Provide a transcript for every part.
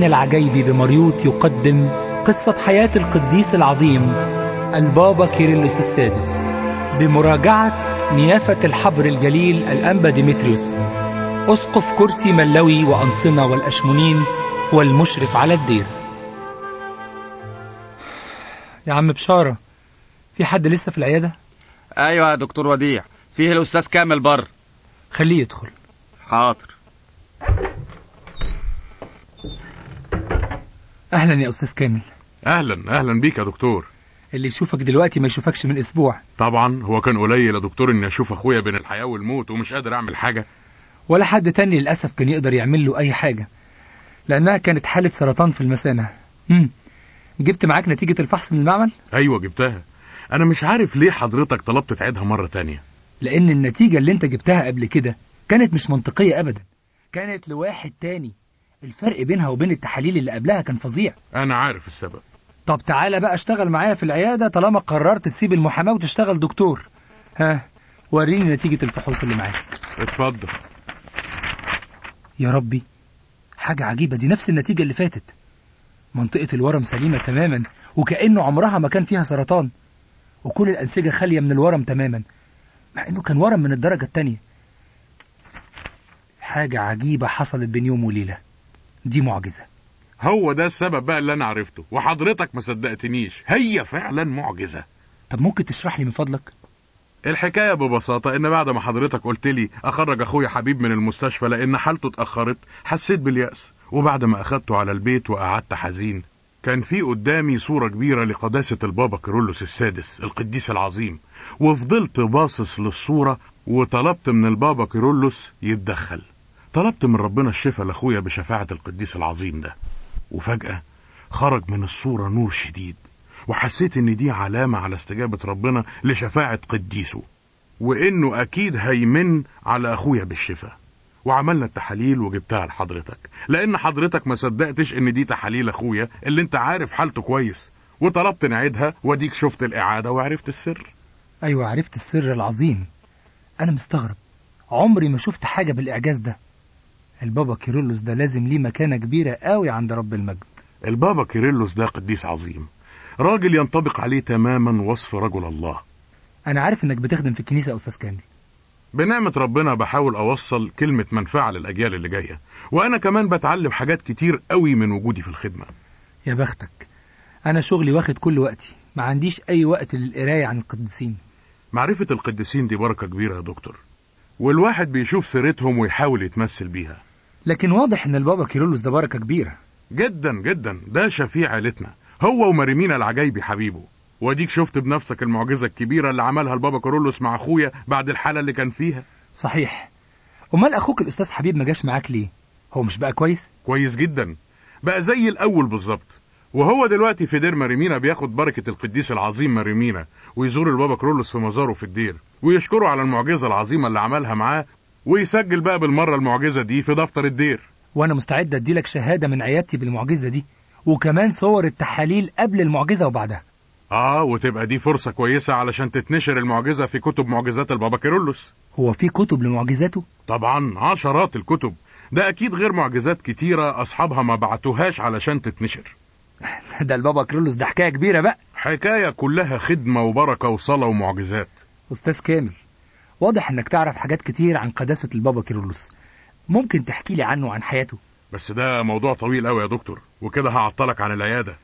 مارمينا العجايبي بمريوط يقدم قصة حياة القديس العظيم البابا كيرلس السادس بمراجعة نيافة الحبر الجليل الأنبا ديمتريوس. أسقف كرسي ملوي وأنصنا والأشمونين والمشرف على الدير. يا عم بشارة في حد لسه في العيادة؟ أيوه يا دكتور وديع فيه الأستاذ كامل بر. خليه يدخل. حاضر. أهلا يا أستاذ كامل. أهلا أهلا بيك يا دكتور. اللي يشوفك دلوقتي ما يشوفكش من أسبوع. طبعا هو كان قليل يا دكتور إني أشوف أخويا بين الحياة والموت ومش قادر أعمل حاجة. ولا حد تاني للأسف كان يقدر يعمل له أي حاجة لأنها كانت حالة سرطان في المثانة مم. جبت معاك نتيجة الفحص من المعمل؟ أيوه جبتها. أنا مش عارف ليه حضرتك طلبت تعيدها مرة تانية. لأن النتيجة اللي أنت جبتها قبل كده كانت مش منطقية أبدا. كانت لواحد تاني. الفرق بينها وبين التحاليل اللي قبلها كان فظيع. أنا عارف السبب. طب تعالى بقى اشتغل معايا في العيادة طالما قررت تسيب المحاماة وتشتغل دكتور. ها وريني نتيجة الفحوص اللي معاك. اتفضل. يا ربي حاجة عجيبة دي نفس النتيجة اللي فاتت. منطقة الورم سليمة تماما وكأنه عمرها ما كان فيها سرطان. وكل الأنسجة خالية من الورم تماما مع إنه كان ورم من الدرجة التانية. حاجة عجيبة حصلت بين يوم وليلة. دي معجزة. هو ده السبب بقى اللي أنا عرفته وحضرتك ما صدقتنيش هي فعلا معجزة. طب ممكن تشرح لي من فضلك؟ الحكاية ببساطة إن بعد ما حضرتك قلت لي أخرج أخويا حبيب من المستشفى لأن حالته اتأخرت حسيت باليأس وبعد ما أخدته على البيت وقعدت حزين. كان في قدامي صورة كبيرة لقداسة البابا كيرلس السادس القديس العظيم وفضلت باصص للصورة وطلبت من البابا كيرلس يتدخل. طلبت من ربنا الشفاء لأخويا بشفاعة القديس العظيم ده. وفجأة خرج من الصورة نور شديد وحسيت إن دي علامة على استجابة ربنا لشفاعة قديسه وإنه أكيد هيمن على أخويا بالشفاء. وعملنا التحاليل وجبتها لحضرتك لأن حضرتك ما صدقتش إن دي تحاليل أخويا اللي أنت عارف حالته كويس. وطلبت نعيدها وأديك شفت الإعادة وعرفت السر. أيوة عرفت السر العظيم. أنا مستغرب عمري ما شفت حاجة بالإعجاز ده. البابا كيرلس ده لازم ليه مكانة كبيرة قوي عند رب المجد. البابا كيرلس ده قديس عظيم. راجل ينطبق عليه تماما وصف رجل الله. أنا عارف إنك بتخدم في الكنيسة يا أستاذ كامل. بنعمة ربنا بحاول أوصل كلمة منفعة للأجيال اللي جاية. وأنا كمان بتعلم حاجات كتير قوي من وجودي في الخدمة. يا بختك أنا شغلي واخد كل وقتي. ما عنديش أي وقت للقراية عن القديسين. معرفة القديسين دي بركة كبيرة يا دكتور. والواحد بيشوف سيرتهم ويحاول يتمثل بيها. لكن واضح إن البابا كيرلس ده بركة كبيرة. جدا جدا. ده شفيع عيلتنا هو ومارمينا العجايبي حبيبه. واديك شفت بنفسك المعجزة الكبيرة اللي عملها البابا كيرلس مع أخويا بعد الحالة اللي كان فيها؟ صحيح. أمال أخوك الأستاذ حبيب ما جاش معاك ليه؟ هو مش بقى كويس؟ كويس جدا. بقى زي الأول بالظبط. وهو دلوقتي في دير مارمينا بياخد بركة القديس العظيم مارمينا ويزور البابا كيرلس في مزاره في الدير ويشكره على المعجزة العظيمة اللي عملها معاه ويسجل بقى بالمرة المعجزة دي في دفتر الدير. وأنا مستعد أديلك شهادة من عيادتي بالمعجزة دي وكمان صور التحاليل قبل المعجزة وبعدها. آه وتبقى دي فرصة كويسة علشان تتنشر المعجزة في كتب معجزات البابا كيرلس. هو في كتب لمعجزاته؟ طبعا عشرات الكتب. ده أكيد غير معجزات كتيرة أصحابها ما بعتوهاش علشان تتنشر. ده البابا كيرلس ده حكاية كبيرة بقى. حكاية كلها خدمة وبركة وصلاة ومعجزات. أستاذ كامل واضح إنك تعرف حاجات كتير عن قداسة البابا كيرلس ممكن تحكي لي عنه وعن حياته؟ بس ده موضوع طويل قوي يا دكتور وكده هعطلك عن العيادة.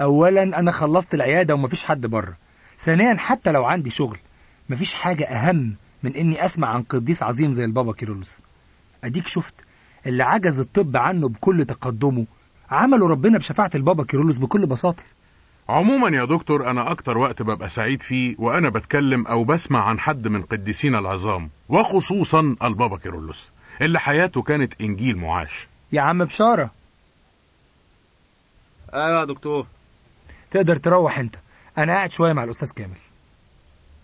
أولا أنا خلصت العيادة ومفيش حد بره. ثانيا حتى لو عندي شغل مفيش حاجة أهم من إني أسمع عن قديس عظيم زي البابا كيرلس أديك شفت اللي عجز الطب عنه بكل تقدمه عمله ربنا بشفاعة البابا كيرلس بكل بساطة. عموما يا دكتور أنا أكتر وقت ببقى سعيد فيه وأنا بتكلم أو بسمع عن حد من قديسينا العظام وخصوصا البابا كيرلس اللي حياته كانت إنجيل معاش. يا عم بشارة. أيوه يا دكتور. تقدر تروح أنت. أنا قاعد شوية مع الأستاذ كامل.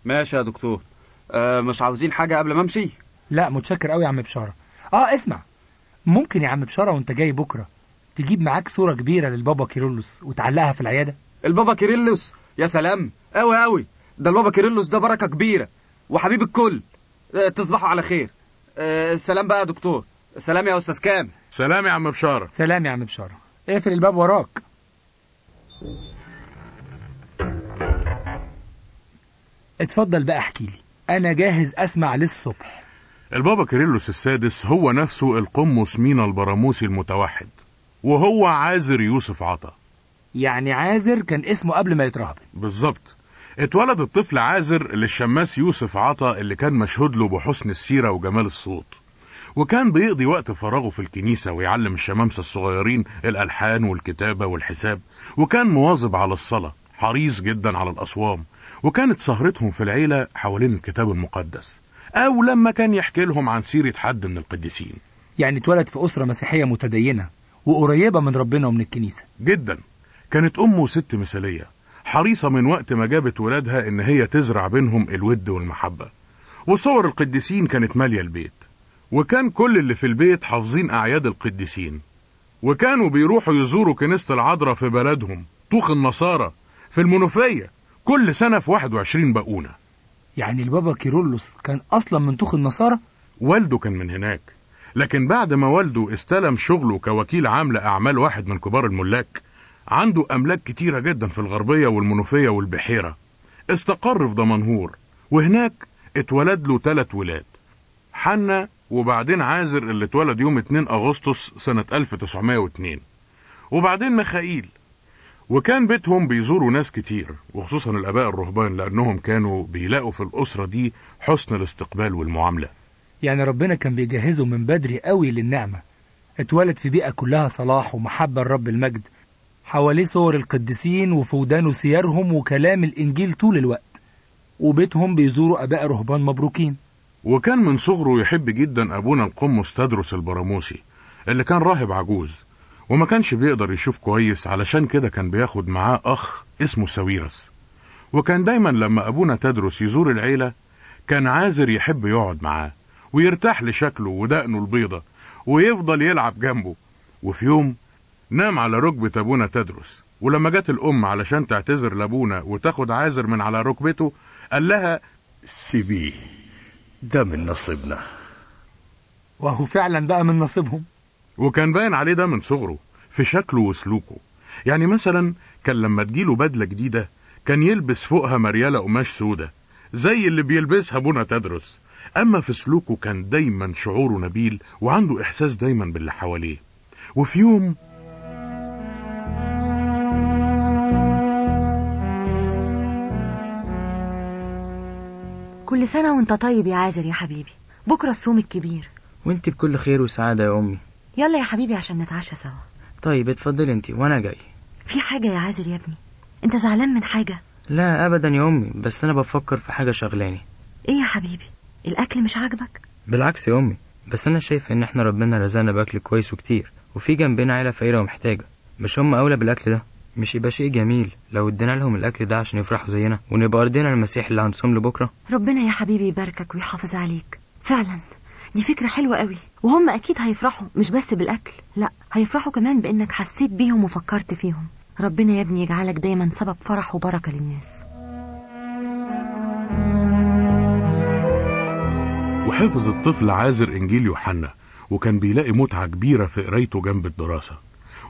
ماشي يا دكتور. أه مش عاوزين حاجة قبل ما أمشي؟ لا متشكر قوي يا عم بشارة. آه اسمع. ممكن يا عم بشارة وأنت جاي بكرة تجيب معاك صورة كبيرة للبابا كيرلس وتعلقها في العيادة؟ البابا كيرلس يا سلام. قوي قوي ده البابا كيرلس ده بركة كبيرة. وحبيب الكل. أه تصبحوا على خير. أه سلام بقى يا دكتور. سلام يا أستاذ كام سلام يا عم بشارة. سلام يا عم بشارة. اقفل الباب وراك. اتفضل بقى احكي لي. أنا جاهز أسمع للصبح. البابا كيرلس السادس هو نفسه القمص مينا البراموسي المتوحد وهو عازر يوسف عطا. يعني عازر كان اسمه قبل ما يترهبن بالظبط. اتولد الطفل عازر للشماس يوسف عطا اللي كان مشهود له بحسن السيرة وجمال الصوت. وكان بيقضي وقت فراغه في الكنيسة ويعلم الشمامسة الصغيرين الألحان والكتابة والحساب. وكان مواظب على الصلاة حريص جدا على الأصوام. وكانت سهرتهم في العيلة حوالين الكتاب المقدس. أو لما كان يحكي لهم عن سيرة حد من القديسين. يعني اتولد في أسرة مسيحية متدينة وقريبة من ربنا ومن الكنيسة. جدا. كانت أمه ست مثالية حريصة من وقت ما جابت ولادها إن هي تزرع بينهم الود والمحبة. وصور القديسين كانت مالية البيت. وكان كل اللي في البيت حافظين أعياد القديسين. وكانوا بيروحوا يزوروا كنيسة العذراء في بلدهم طوخ النصارى في المنوفية. كل سنة في 21 بقونة يعني البابا كيرلس كان أصلا من طوخ النصارى؟ والده كان من هناك. لكن بعد ما والده استلم شغله كوكيل عام لأعمال واحد من كبار الملاك عنده أملاك كتيرة جدا في الغربية والمنوفية والبحيرة. استقر في دمنهور وهناك اتولد له ثلاث ولاد حنا وبعدين عازر اللي اتولد يوم 2 أغسطس سنة 1902 وبعدين ميخائيل. وكان بيتهم بيزوروا ناس كتير وخصوصا الآباء الرهبان لأنهم كانوا بيلاقوا في الأسرة دي حسن الاستقبال والمعاملة. يعني ربنا كان بيجهزه من بدري قوي للنعمة. اتولد في بيئة كلها صلاح ومحبة لرب المجد حواليه صور القديسين وفي ودانه سيرهم وكلام الإنجيل طول الوقت. وبيتهم بيزوروا أباء رهبان مبروكين. وكان من صغره يحب جدا أبونا القمص تدرس البراموسي اللي كان راهب عجوز وما كانش بيقدر يشوف كويس علشان كده كان بياخد معاه أخ اسمه ساويرس. وكان دايما لما أبونا تدرس يزور العيلة كان عازر يحب يقعد معاه ويرتاح لشكله ودقنه البيضة ويفضل يلعب جنبه. وفي يوم نام على ركبة أبونا تدرس. ولما جت الأم علشان تعتذر لأبونا وتاخد عازر من على ركبته قال لها سيبيه ده من نصيبنا. وهو فعلا بقى من نصيبهم. وكان باين عليه ده من صغره في شكله وسلوكه. يعني مثلا كان لما تجيله بدلة جديدة كان يلبس فوقها مريالة قماش سودة زي اللي بيلبسها أبونا تدرس. أما في سلوكه كان دايما شعوره نبيل وعنده إحساس دايما باللي حواليه. وفي يوم كل سنة وانت طيب يا عازر يا حبيبي. بكرة الصوم الكبير. وانت بكل خير وسعادة يا أمي. يلا يا حبيبي عشان نتعشى سوا. طيب اتفضلي انت وأنا جاي. في حاجة يا عازر يا ابني. انت زعلان من حاجة؟ لا أبدا يا أمي بس أنا بفكر في حاجة شغلاني. إيه يا حبيبي؟ الأكل مش عاجبك؟ بالعكس يا أمي بس أنا شايف إن إحنا ربنا رزقنا بأكل كويس وكتير وفي جنبنا عيلة فقيرة ومحتاجة. مش هم أولى بالأكل ده؟ مش يبقى شيء جميل لو ادينا لهم الأكل ده عشان يفرحوا زينا ونبقى أرضنا المسيح اللي هنصوم له بكرة ربنا يا حبيبي يباركك ويحافظ عليك. فعلا. دي فكرة حلوة قوي. وهم أكيد هيفرحوا مش بس بالأكل. لا هيفرحوا كمان بإنك حسيت بيهم وفكرت فيهم. ربنا يا ابني يجعلك دايما سبب فرح وبركة للناس. وحفظ الطفل عازر إنجيل يوحنا وكان بيلاقي متعة كبيرة في قرايته جنب الدراسة.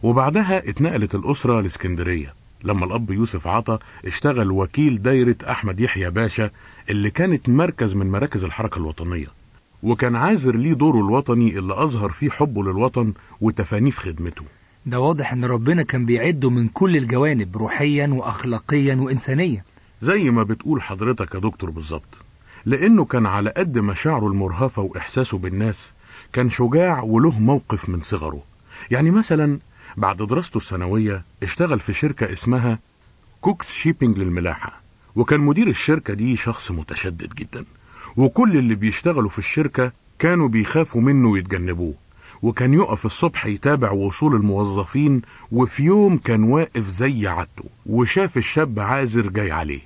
وبعدها اتنقلت الأسرة لإسكندرية. لما الأب يوسف عطا اشتغل وكيل دايرة أحمد يحيى باشا اللي كانت مركز من مراكز الحركة الوطنية. وكان عازر ليه دوره الوطني اللي أظهر فيه حبه للوطن وتفانيه في خدمته. ده واضح إن ربنا كان بيعده من كل الجوانب روحيا واخلاقيا وانسانيا. زي ما بتقول حضرتك يا دكتور بالظبط. لأنه كان على قد مشاعره المرهفة وإحساسه بالناس كان شجاع وله موقف من صغره. يعني مثلا بعد دراسته الثانوية اشتغل في شركة اسمها Cook's Shipping للملاحة وكان مدير الشركة دي شخص متشدد جدا. وكل اللي بيشتغلوا في الشركة كانوا بيخافوا منه ويتجنبوه وكان يقف الصبح يتابع وصول الموظفين وفي يوم كان واقف زي عادته وشاف الشاب عازر جاي عليه.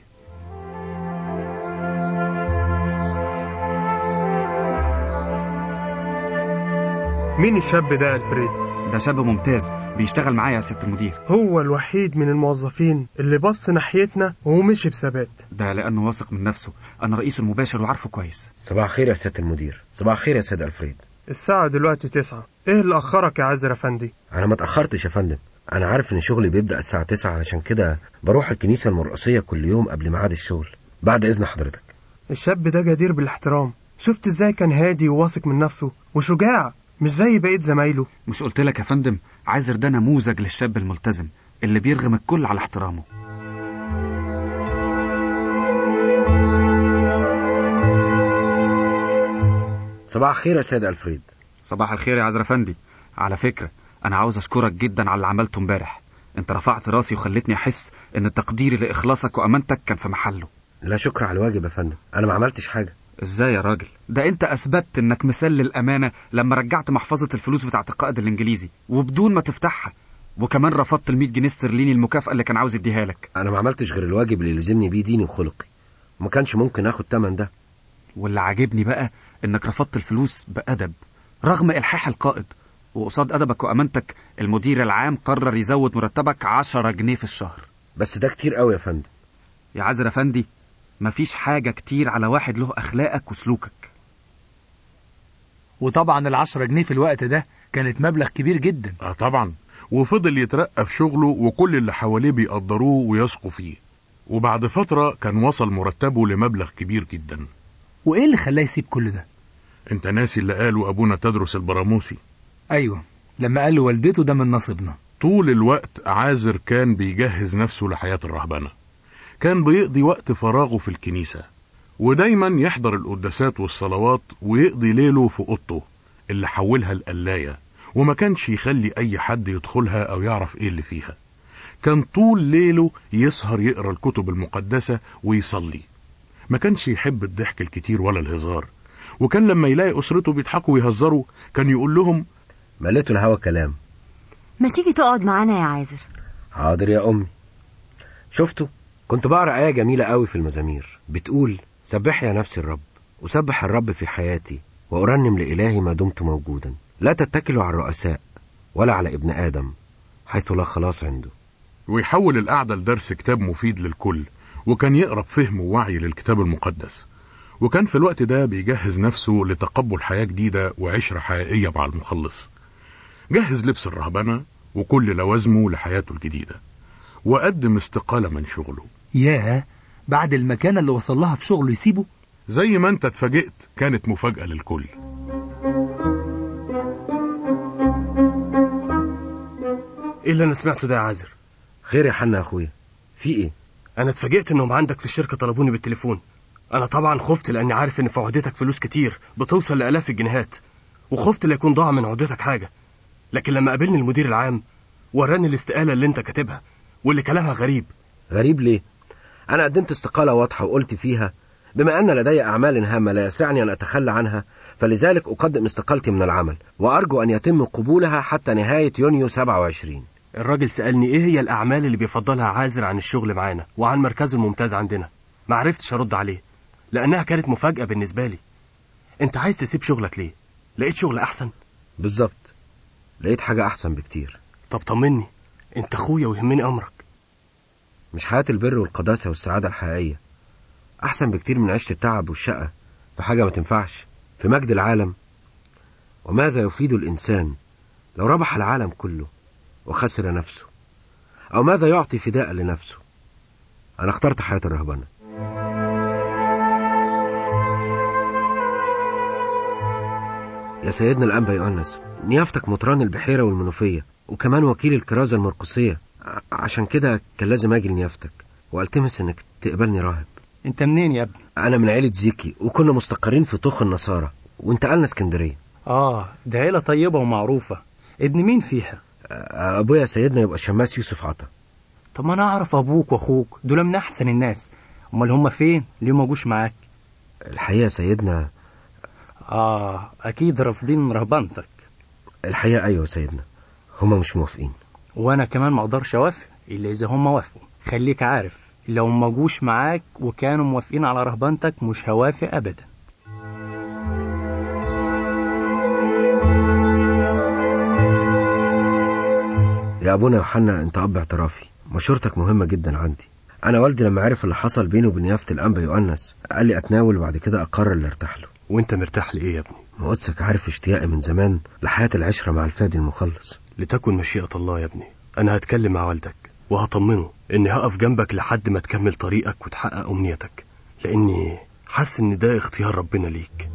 مين الشاب ده يا ألفريد؟ ده شاب ممتاز بيشتغل معايا يا سيادة المدير. هو الوحيد من الموظفين اللي بص ناحيتنا ومشي بثبات. ده لأنه واثق من نفسه أنا رئيسه المباشر وعارفه كويس. صباح الخير يا سيادة المدير. صباح الخير يا سيد ألفريد. الساعة دلوقتي تسعة. إيه اللي أخرك يا عازر أفندي أنا ما اتأخرتش يا فندم. أنا عارف إن شغلي بيبدأ الساعة 9 علشان كده بروح الكنيسة المرقصية كل يوم قبل ميعاد الشغل بعد إذن حضرتك. الشاب ده جدير بالاحترام. شفت إزاي كان هادي وواثق من نفسه؟ وشجاع. مش زي بقية زمايله. مش قلت لك يا فندم؟ عازر ده نموذج للشاب الملتزم اللي بيرغم الكل على احترامه. صباح الخير يا سيد ألفريد. صباح الخير يا عازر أفندي. على فكرة أنا عاوز أشكرك جدا على اللي عملته امبارح. أنت رفعت راسي وخلتني أحس إن تقديري لإخلاصك وأمانتك كان في محله. لا شكر على الواجب يا فندم. أنا ما عملتش حاجة. إزاي يا راجل؟ ده أنت أثبتت إنك مثال للأمانة لما رجعت محفظة الفلوس بتاعت القائد الإنجليزي وبدون ما تفتحها. وكمان رفضت ال 100 جنيه استرليني المكافأة اللي كان عاوز يديها لك. أنا ما عملتش غير الواجب اللي لزمني بيه ديني وخلقي. وما كانش ممكن آخد تمن ده. واللي عاجبني بقى إنك رفضت الفلوس بأدب رغم إلحاح القائد. وقصاد أدبك وأمانتك المدير العام قرر يزود مرتبك 10 جنيه في الشهر. بس ده كتير قوي يا فندم. يا عازر افندي مفيش حاجة كتير على واحد له أخلاقك وسلوكك. وطبعا العشرة جنيه في الوقت ده كانت مبلغ كبير جدا. آه طبعا. وفضل يترقى في شغله وكل اللي حواليه بيقدروه ويثقوا فيه. وبعد فترة كان وصل مرتبه لمبلغ كبير جدا. وإيه اللي خلاه يسيب كل ده؟ أنت ناسي اللي قاله أبونا تدرس البراموسي. أيوة لما قال لوالدته ده من نصيبنا. طول الوقت عازر كان بيجهز نفسه لحياة الرهبنة. كان بيقضي وقت فراغه في الكنيسة ودايما يحضر القداسات والصلوات ويقضي ليله في أوضته اللي حولها القلاية وما كانش يخلي أي حد يدخلها أو يعرف إيه اللي فيها. كان طول ليله يسهر يقرأ الكتب المقدسة ويصلي. ما كانش يحب الضحك الكتير ولا الهزار. وكان لما يلاقي أسرته بيضحكوا ويهزروا كان يقول لهم مليته الهوا كلام. ما تيجي تقعد معانا يا عازر؟ حاضر يا أمي. شفتوا؟ كنت بقرأ آية جميلة قوي في المزامير. بتقول سبح يا نفسي الرب أسبح الرب في حياتي وأرنم لإلهي ما دمت موجودا. لا تتكلوا على الرؤساء ولا على ابن آدم حيث لا خلاص عنده. ويحول القعدة لدرس كتاب مفيد للكل وكان يقرب فهم ووعي للكتاب المقدس. وكان في الوقت ده بيجهز نفسه لتقبل حياة جديدة وعشرة حقيقية مع المخلص. جهز لبس الرهبنة وكل لوازمه لحياته الجديدة وقدم استقالة من شغله. ياه بعد المكانة اللي وصل لها في شغله يسيبه؟ زي ما انت اتفاجئت كانت مفاجأة للكل. إيه اللي أنا سمعته ده يا عازر؟ خير يا حنا يا أخويا. في إيه؟ أنا اتفاجئت إنهم عندك في الشركة طلبوني بالتليفون. أنا طبعا خفت لأني عارف إن في عهدتك فلوس كتير بتوصل لآلاف الجنيهات وخفت لا يكون ضاع من عهدتك حاجة. لكن لما قابلني المدير العام وراني الاستقالة اللي أنت كاتبها واللي كلامها غريب. غريب ليه؟ أنا قدمت استقالة واضحة وقلت فيها بما أن لدي أعمال هامة لا يسعني أن أتخلى عنها فلذلك أقدم استقالتي من العمل وأرجو أن يتم قبولها حتى نهاية يونيو 27 الراجل سألني إيه هي الأعمال اللي بيفضلها عازر عن الشغل معانا وعن مركزه الممتاز عندنا؟ ما عرفتش أرد عليه لأنها كانت مفاجأة بالنسبة لي. أنت عايز تسيب شغلك ليه؟ لقيت شغل أحسن؟ بالظبط لقيت حاجة أحسن بكتير. طب طمني أنت أخويا ويهمني أمرك. مش حياة البر والقداسة والسعادة الحقيقية. أحسن بكتير من عيشة التعب والشقة في حاجة ما تنفعش في مجد العالم. وماذا يفيد الإنسان لو ربح العالم كله وخسر نفسه؟ أو ماذا يعطي فداء لنفسه؟ أنا اخترت حياة الرهبنة. يا سيدنا الأنبا يؤنس نيافتك مطران البحيرة والمنوفية وكمان وكيل الكرازة المرقسية عشان كده كان لازم أجي لنيافتك وألتمس إنك تقبلني راهب. أنت منين يا ابني؟ أنا من عيلة زيكي وكنا مستقرين في طوخ النصارى وانتقلنا اسكندرية. آه ده عيلة طيبة ومعروفة. ابن مين فيها؟ أ- أبويا سيدنا يبقى الشماس يوسف عطا. طب ما أنا أعرف أبوك وأخوك دول من أحسن الناس. أمال هما فين؟ ليه ما جوش معاك؟ الحقيقة سيدنا آه أكيد رافضين رهبنتك الحقيقة أيوة سيدنا هما مش موافقين. وأنا كمان ما أقدرش اوافق الا اذا هما وافقوا. خليك عارف لو ما جوش معاك وكانوا موافقين على رهبنتك مش هوافق ابدا. يا أبونا يوحنا أنت أب اعترافي. مشورتك مهمة جدا عندي. أنا والدي لما عرف اللي حصل بينه وبين يافت الأنبا يؤنس قال لي أتناول وبعد كده أقرر اللي أرتاح له. وأنت مرتاح لإيه يا ابني؟ مقدسك عارف اشتياقي من زمان لحياة العشرة مع الفادي المخلص. لتكن مشيئة الله يا ابني. أنا هتكلم مع والدك وهطمنه إني هقف جنبك لحد ما تكمل طريقك وتحقق أمنيتك لأني حاسس إن ده اختيار ربنا ليك.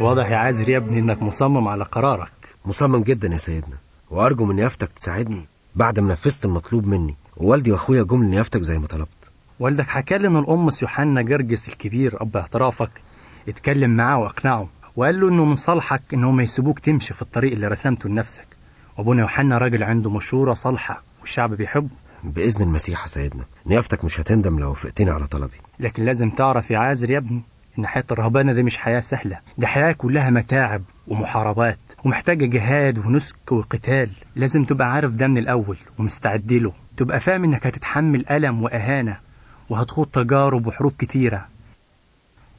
واضح يا عازر يا ابني إنك مصمم على قرارك. مصمم جدا يا سيدنا وأرجو من نيافتك تساعدني بعد ما نفذت المطلوب مني ووالدي وأخويا جم لنيافتك زي ما طلبت. والدك حكى لي ان القمص يوحنا جرجس الكبير أب اعترافك اتكلم معاه واقنعه. وقال له إنه من صالحك انه ما يسيبوك تمشي في الطريق اللي رسمته لنفسك. وأبونا يوحنا راجل عنده مشورة صالحة والشعب بيحبه. بإذن المسيح يا سيدنا نيافتك مش هتندم لو وافقتني على طلبي. لكن لازم تعرف يا عازر يا ابني إن حياة الرهبانة دي مش حياة سهلة. دي حياة كلها متاعب ومحاربات ومحتاجة جهاد ونسك وقتال. لازم تبقى عارف ده من الأول ومستعد له. تبقى فاهم إنك هتتحمل ألم وأهانة وهتخوض تجارب وحروب كتيرة.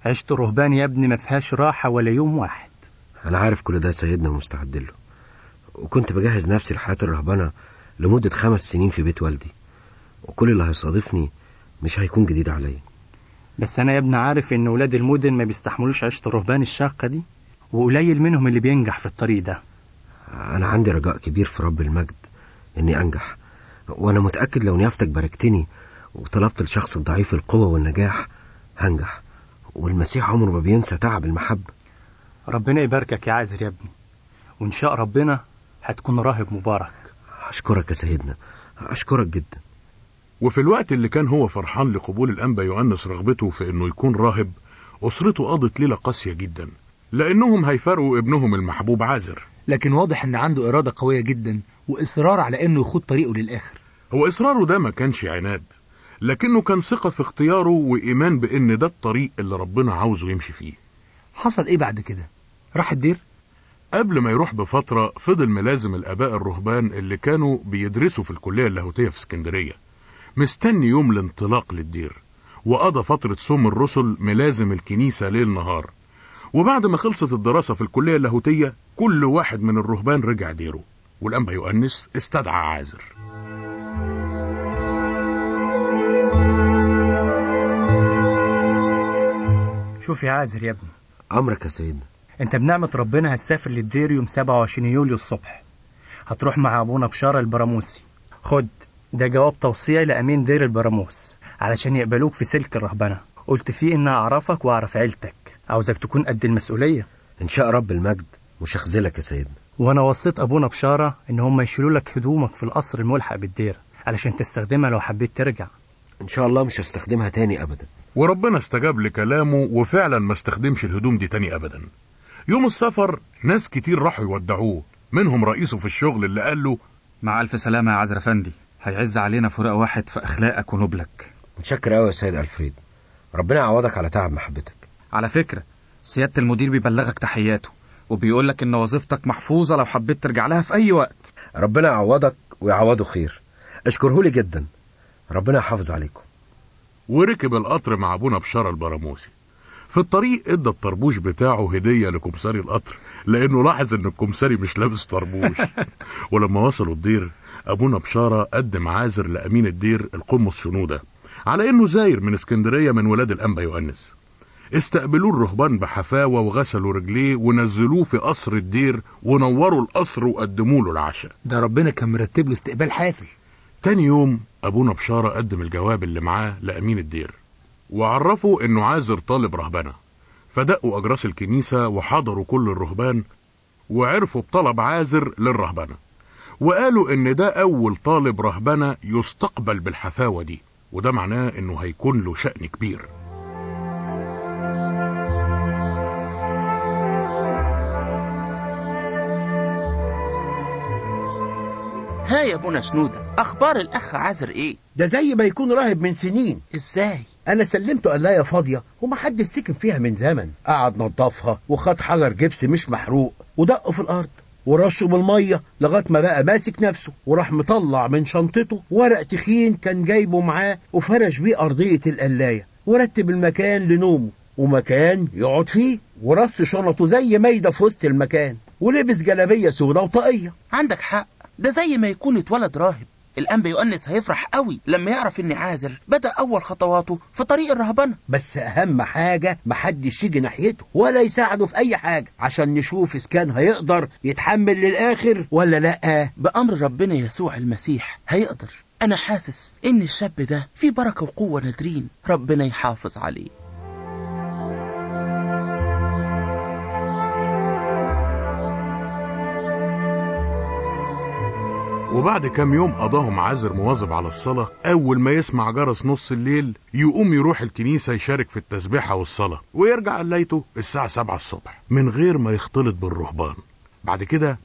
عشت الرهبان يا ابني ما فيهاش راحة ولا يوم واحد. أنا عارف كل ده يا سيدنا ومستعد له. وكنت بجهز نفسي لحياة الرهبنة لمدة خمس سنين في بيت والدي. وكل اللي هيصادفني مش هيكون جديد عليا. بس أنا يا ابني عارف إن ولاد المدن ما بيستحملوش عيشة الرهبان الشاقة دي وقليل منهم اللي بينجح في الطريق ده. أنا عندي رجاء كبير في رب المجد إني أنجح. وأنا متأكد لو نيافتك باركتني وطلبت الشخص الضعيف القوة والنجاح هنجح. والمسيح عمره ما بينسى تعب المحبة. ربنا يباركك يا عازر يا ابني. وإن شاء ربنا هتكون راهب مبارك. أشكرك يا سيدنا. أشكرك جدا. وفي الوقت اللي كان هو فرحان لقبول الأنبا يؤنس رغبته في إنه يكون راهب أسرته قضت ليلة قاسية جدا لأنهم هيفرقوا ابنهم المحبوب عازر. لكن واضح إن عنده إرادة قوية جدا وإصرار على إنه يخوض طريقه للآخر. هو إصراره ده ما كانش عناد. لكنه كان ثقة في اختياره وإيمان بإن ده الطريق اللي ربنا عاوزه يمشي فيه حصل إيه بعد كده؟ راح الدير؟ قبل ما يروح بفترة فضل ملازم الآباء الرهبان اللي كانوا بيدرسوا في الكلية اللاهوتية في اسكندرية مستني يوم الانطلاق للدير وقضى فترة صوم الرسل ملازم الكنيسة ليل نهار وبعد ما خلصت الدراسة في الكلية اللاهوتية كل واحد من الرهبان رجع ديره والأنبا يؤنس استدعى عازر شوف يا عازر يا ابني. أمرك يا سيدنا. أنت بنعمة ربنا هتسافر للدير يوم 27 يوليو الصبح. هتروح مع أبونا بشارة البراموسي. خد ده جواب توصية لأمين دير البراموس علشان يقبلوك في سلك الرهبنة. قلت فيه إن أعرفك وأعرف عيلتك. عاوزك تكون قد المسؤولية. إن شاء رب المجد مش هخذلك يا سيدنا. وأنا وصيت أبونا بشارة إن هم يشيلوا لك هدومك في القصر الملحق بالدير علشان تستخدمها لو حبيت ترجع. إن شاء الله مش هستخدمها تاني أبدا. وربنا استجاب لكلامه وفعلا ما استخدمش الهدوم دي تاني أبدا. يوم السفر ناس كتير راحوا يودعوه. منهم رئيسه في الشغل اللي قال له مع ألف سلامة يا عزر أفندي هيعز علينا فراق واحد في أخلاقك ونبلك متشكر أوي يا سيد ألفريد. ربنا يعوضك على تعب محبتك. على فكرة سيادة المدير بيبلغك تحياته وبيقولك إن وظيفتك محفوظة لو حبيت ترجع لها في أي وقت. ربنا يعوضك ويعوضه خير. اشكره لي جدا. ربنا يحافظ عليكم. وركب القطر مع أبونا بشارة البراموسي. في الطريق إدى الطربوش بتاعه هدية لكمساري القطر لأنه لاحظ إن الكمساري مش لابس طربوش. ولما وصلوا الدير أبونا بشارة قدم عازر لأمين الدير القمص شنودة على إنه زاير من اسكندرية من ولاد الأنبا يؤنس استقبلوه الرهبان بحفاوة وغسلوا رجليه ونزلوه في قصر الدير ونوروا القصر وقدموا له العشاء. ده ربنا كان مرتب له استقبال حافل. تاني يوم أبونا بشارة قدم الجواب اللي معاه لأمين الدير وعرفوا إنه عازر طالب رهبنة. فدقوا أجراس الكنيسة وحضروا كل الرهبان وعرفوا بطلب عازر للرهبنة. وقالوا إن ده أول طالب رهبنة يستقبل بالحفاوة دي وده معناه إنه هيكون له شأن كبير. ها يا أبونا شنودة؟ أخبار الأخ عازر إيه؟ ده زي ما يكون راهب من سنين. إزاي؟ أنا سلمته قلايه فاضية ومحدش سكن فيها من زمن. قعد نظفها وخد حجر جبس مش محروق ودقه في الأرض ورشه بالمية لغاية ما بقى ماسك نفسه وراح مطلع من شنطته ورق تخين كان جايبه معاه وفرش بيه أرضية القلاية ورتب المكان لنومه ومكان يقعد فيه ورص شنطه زي مايده في وسط المكان ولبس جلابية سودا وطاقية. عندك حق. ده زي ما يكون اتولد راهب. الأنبا يؤنس هيفرح قوي لما يعرف إن عازر بدأ أول خطواته في طريق الرهبنة. بس أهم حاجة محدش يجي ناحيته ولا يساعده في أي حاجة عشان نشوف إذا كان هيقدر يتحمل للآخر ولا لأ. بأمر ربنا يسوع المسيح هيقدر. أنا حاسس إن الشاب ده فيه بركة وقوة نادرين ربنا يحافظ عليه. وبعد كام يوم قضاهم عازر مواظب على الصلاة أول ما يسمع جرس نص الليل يقوم يروح الكنيسة يشارك في التسبيحة والصلاة ويرجع قليته الساعة سبعة الصبح من غير ما يختلط بالرهبان. بعد كده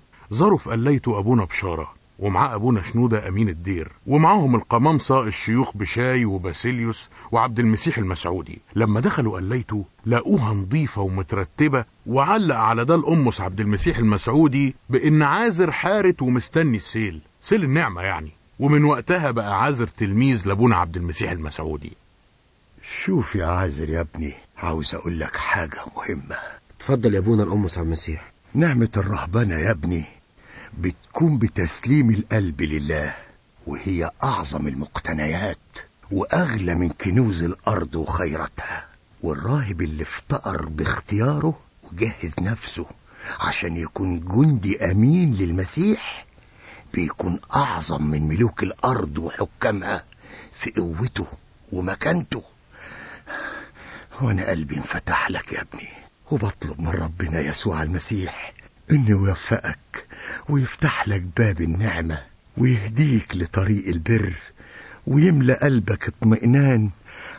في قليته أبونا بشارة ومعاه أبونا شنودة أمين الدير ومعاهم القمامصة الشيوخ بشاي وباسيليوس وعبد المسيح المسعودي. لما دخلوا قليته لقوها نظيفة ومترتبة وعلق على ده الأمس عبد المسيح المسعودي بإن عازر حارت ومستني السيل. سيل النعمة يعني. ومن وقتها بقى عازر تلميذ لابونا عبد المسيح المسعودي. شوف يا عازر يا ابني عاوز أقول لك حاجة مهمة. اتفضل يا ابونا الأمس عبد المسيح. نعمة الرهبنة يا ابني بتكون بتسليم القلب لله وهي أعظم المقتنيات وأغلى من كنوز الأرض وخيراتها. والراهب اللي افتقر باختياره وجهز نفسه عشان يكون جندي أمين للمسيح بيكون أعظم من ملوك الأرض وحكامها في قوته ومكانته. وأنا قلبي انفتح لك يا ابني وبطلب من ربنا يسوع المسيح إنه يوفقك ويفتح لك باب النعمة ويهديك لطريق البر ويملأ قلبك اطمئنان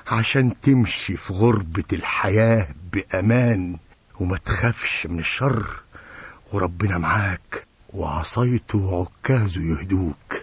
عشان تمشي في غربة الحياة بأمان وما تخافش من الشر. وربنا معاك وعصايته وعكازه يهدوك.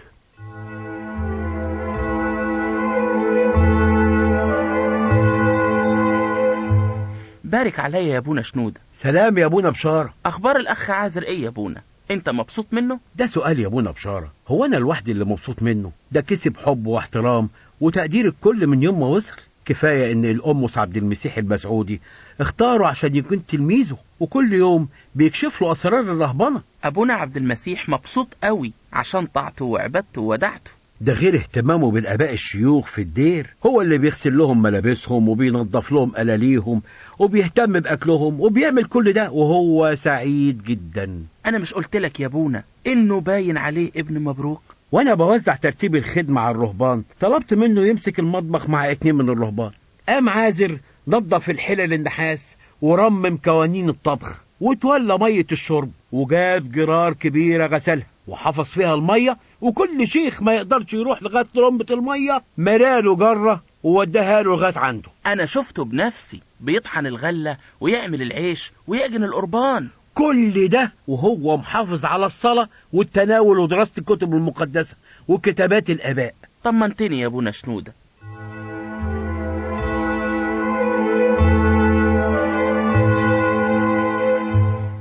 بارك عليا يا ابونا شنودة سلام يا ابونا بشارة. أخبار الأخ عازر إيه يا ابونا أنت مبسوط منه؟ ده سؤال يا ابونا بشارة. هو أنا لوحدي اللي مبسوط منه؟ ده كسب حب واحترام وتقدير الكل من يوم ما وصل. كفاية إن الأمس عبد المسيح المسعودي اختاره عشان يكون تلميذه. وكل يوم بيكشف له أسرار الرهبنة. أبونا عبد المسيح مبسوط قوي عشان طاعته وعبادته وودعته ده غير اهتمامه بالآباء الشيوخ في الدير. هو اللي بيغسل لهم ملابسهم وبينظف لهم ألاليهم وبيهتم بأكلهم وبيعمل كل ده وهو سعيد جدا. أنا مش قلت لك يا أبونا إنه باين عليه ابن مبروك؟ وأنا بوزع ترتيب الخدمة على الرهبان. طلبت منه يمسك المطبخ مع اتنين من الرهبان. قام عازر نظف الحلل النحاس. ورمم قوانين الطبخ وتولى مية الشرب وجاب جرار كبيرة غسلها وحفظ فيها المية وكل شيخ ما يقدرش يروح لغاية لمبة المية مراله جرة ووداها له لغاية عنده. أنا شفته بنفسي بيطحن الغلة ويعمل العيش ويعجن القربان. كل ده وهو محافظ على الصلاة والتناول ودراسة الكتب المقدسة وكتابات الآباء. طمنتني يا ابونا شنودة